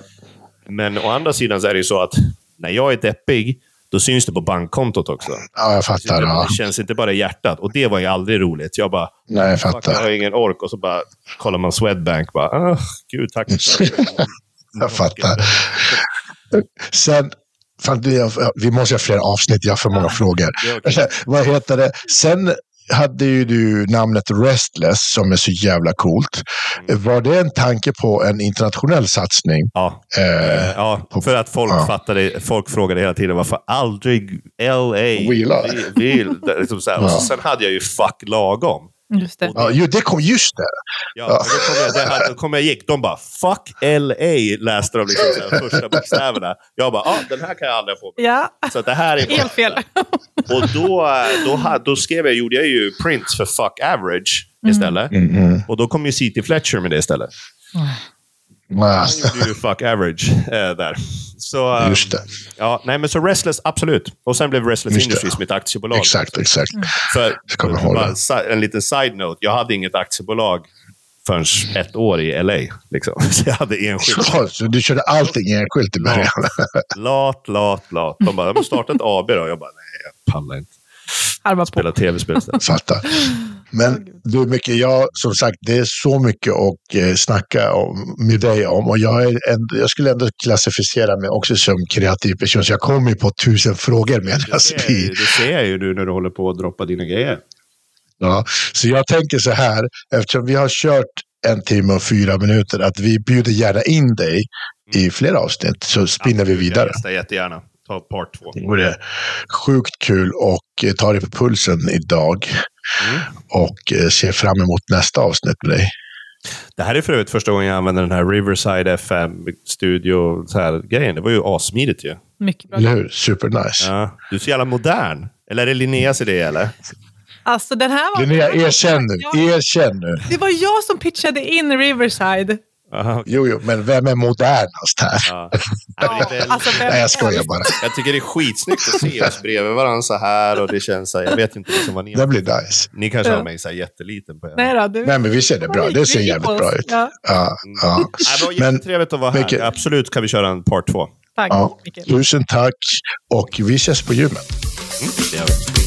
Men å andra sidan så är det ju så att när jag är deppig, då syns det på bankkontot också. ja jag fattar. Ja. Det känns inte bara i hjärtat. Och det var ju aldrig roligt. Jag bara, Nej, jag fuck, jag fattar. har ingen ork. Och så bara kollar man Swedbank. Bara, ah, gud, tack. Jag fattar. Sen, fan, är- vi måste ha fler avsnitt, jag har för många frågor. det är okej. Vad heter det? Sen hade ju du namnet Restless som är så jävla coolt. Mm. Var det en tanke på en internationell satsning? Ja. Eh, Ja, för att folk Ja. fattade, folk frågade hela tiden varför aldrig LA vill. liksom så här. Och så, Ja. sen hade jag ju fuck lagom. Just det. ja, ju, det kom just det. Ja, men Då kom jag, det här, då kom jag gick, de bara fuck LA läste de liksom så första bokstäverna. Jag bara, ah, den här kan jag aldrig få. Ja, Så det här är helt fel. Och då, då, då skrev jag, gjorde jag ju prints för fuck average istället. Mm, Och då kom ju C.T. Fletcher med det istället. Ja, Det är ju fuck average eh, där. Så, eh, just det. Ja, nej, men så Restless, absolut. Och sen blev Restless Just det. Industries mitt aktiebolag. Exakt, exakt. För, vi hålla. bara en liten side-note. Jag hade inget aktiebolag förrän ett år i LA. Liksom. Så jag hade enskilt. Så, så du körde allting enskilt i början? Lat, lat, lat. De bara, "Men starta ett AB då. Jag bara, nej, jag pallar inte. Harva på. Spela tv-spel. Fattar. Men du, mycket, jag, som sagt, det är så mycket att eh, snacka om, med dig om. Och jag, är en, jag skulle ändå klassificera mig också som kreativ person. Så jag kommer ju på tusen frågor med Det ser, i. det ser jag ju nu när du håller på att droppa dina grejer. Ja, så jag tänker så här, eftersom vi har kört en timme och fyra minuter, att vi bjuder gärna in dig i flera avsnitt, så spinner vi vidare. Jag gästar jättegärna. Ta part två. Det vore sjukt kul och eh, ta dig på pulsen idag. Mm. Och eh, ser fram emot nästa avsnitt med dig. Det här är för övrigt första gången jag använder den här Riverside FM-studio-grejen. Det var ju assmidigt ju. Mycket bra. Eller hur? Supernice. Ja. Du är så jävla modern. Eller är det Linneas idé, eller? Alltså den här var... Linnea, erkänn nu. Jag- Erkänn nu. Det var jag som pitchade in Riverside. Aha, okej. Jo, jo, men vem är modernast här? ja. Alltså, Nej, jag skojar bara. Jag tycker det är skitsnyggt att se oss bredvid varandra så här och det känns så här, jag vet inte liksom vad ni Det blir nice. Ni kanske har mig så här jätteliten på er. Nej då, du... Nej, men vi ser det bra. Det ser jävligt bra ut. Ja, Ja, ja. Nej, det var Men jättetrevligt att vara här. Micke- Absolut kan vi köra en part två. tack, ja, tusen tack och vi ses på gymmet. Mm, det gör vi.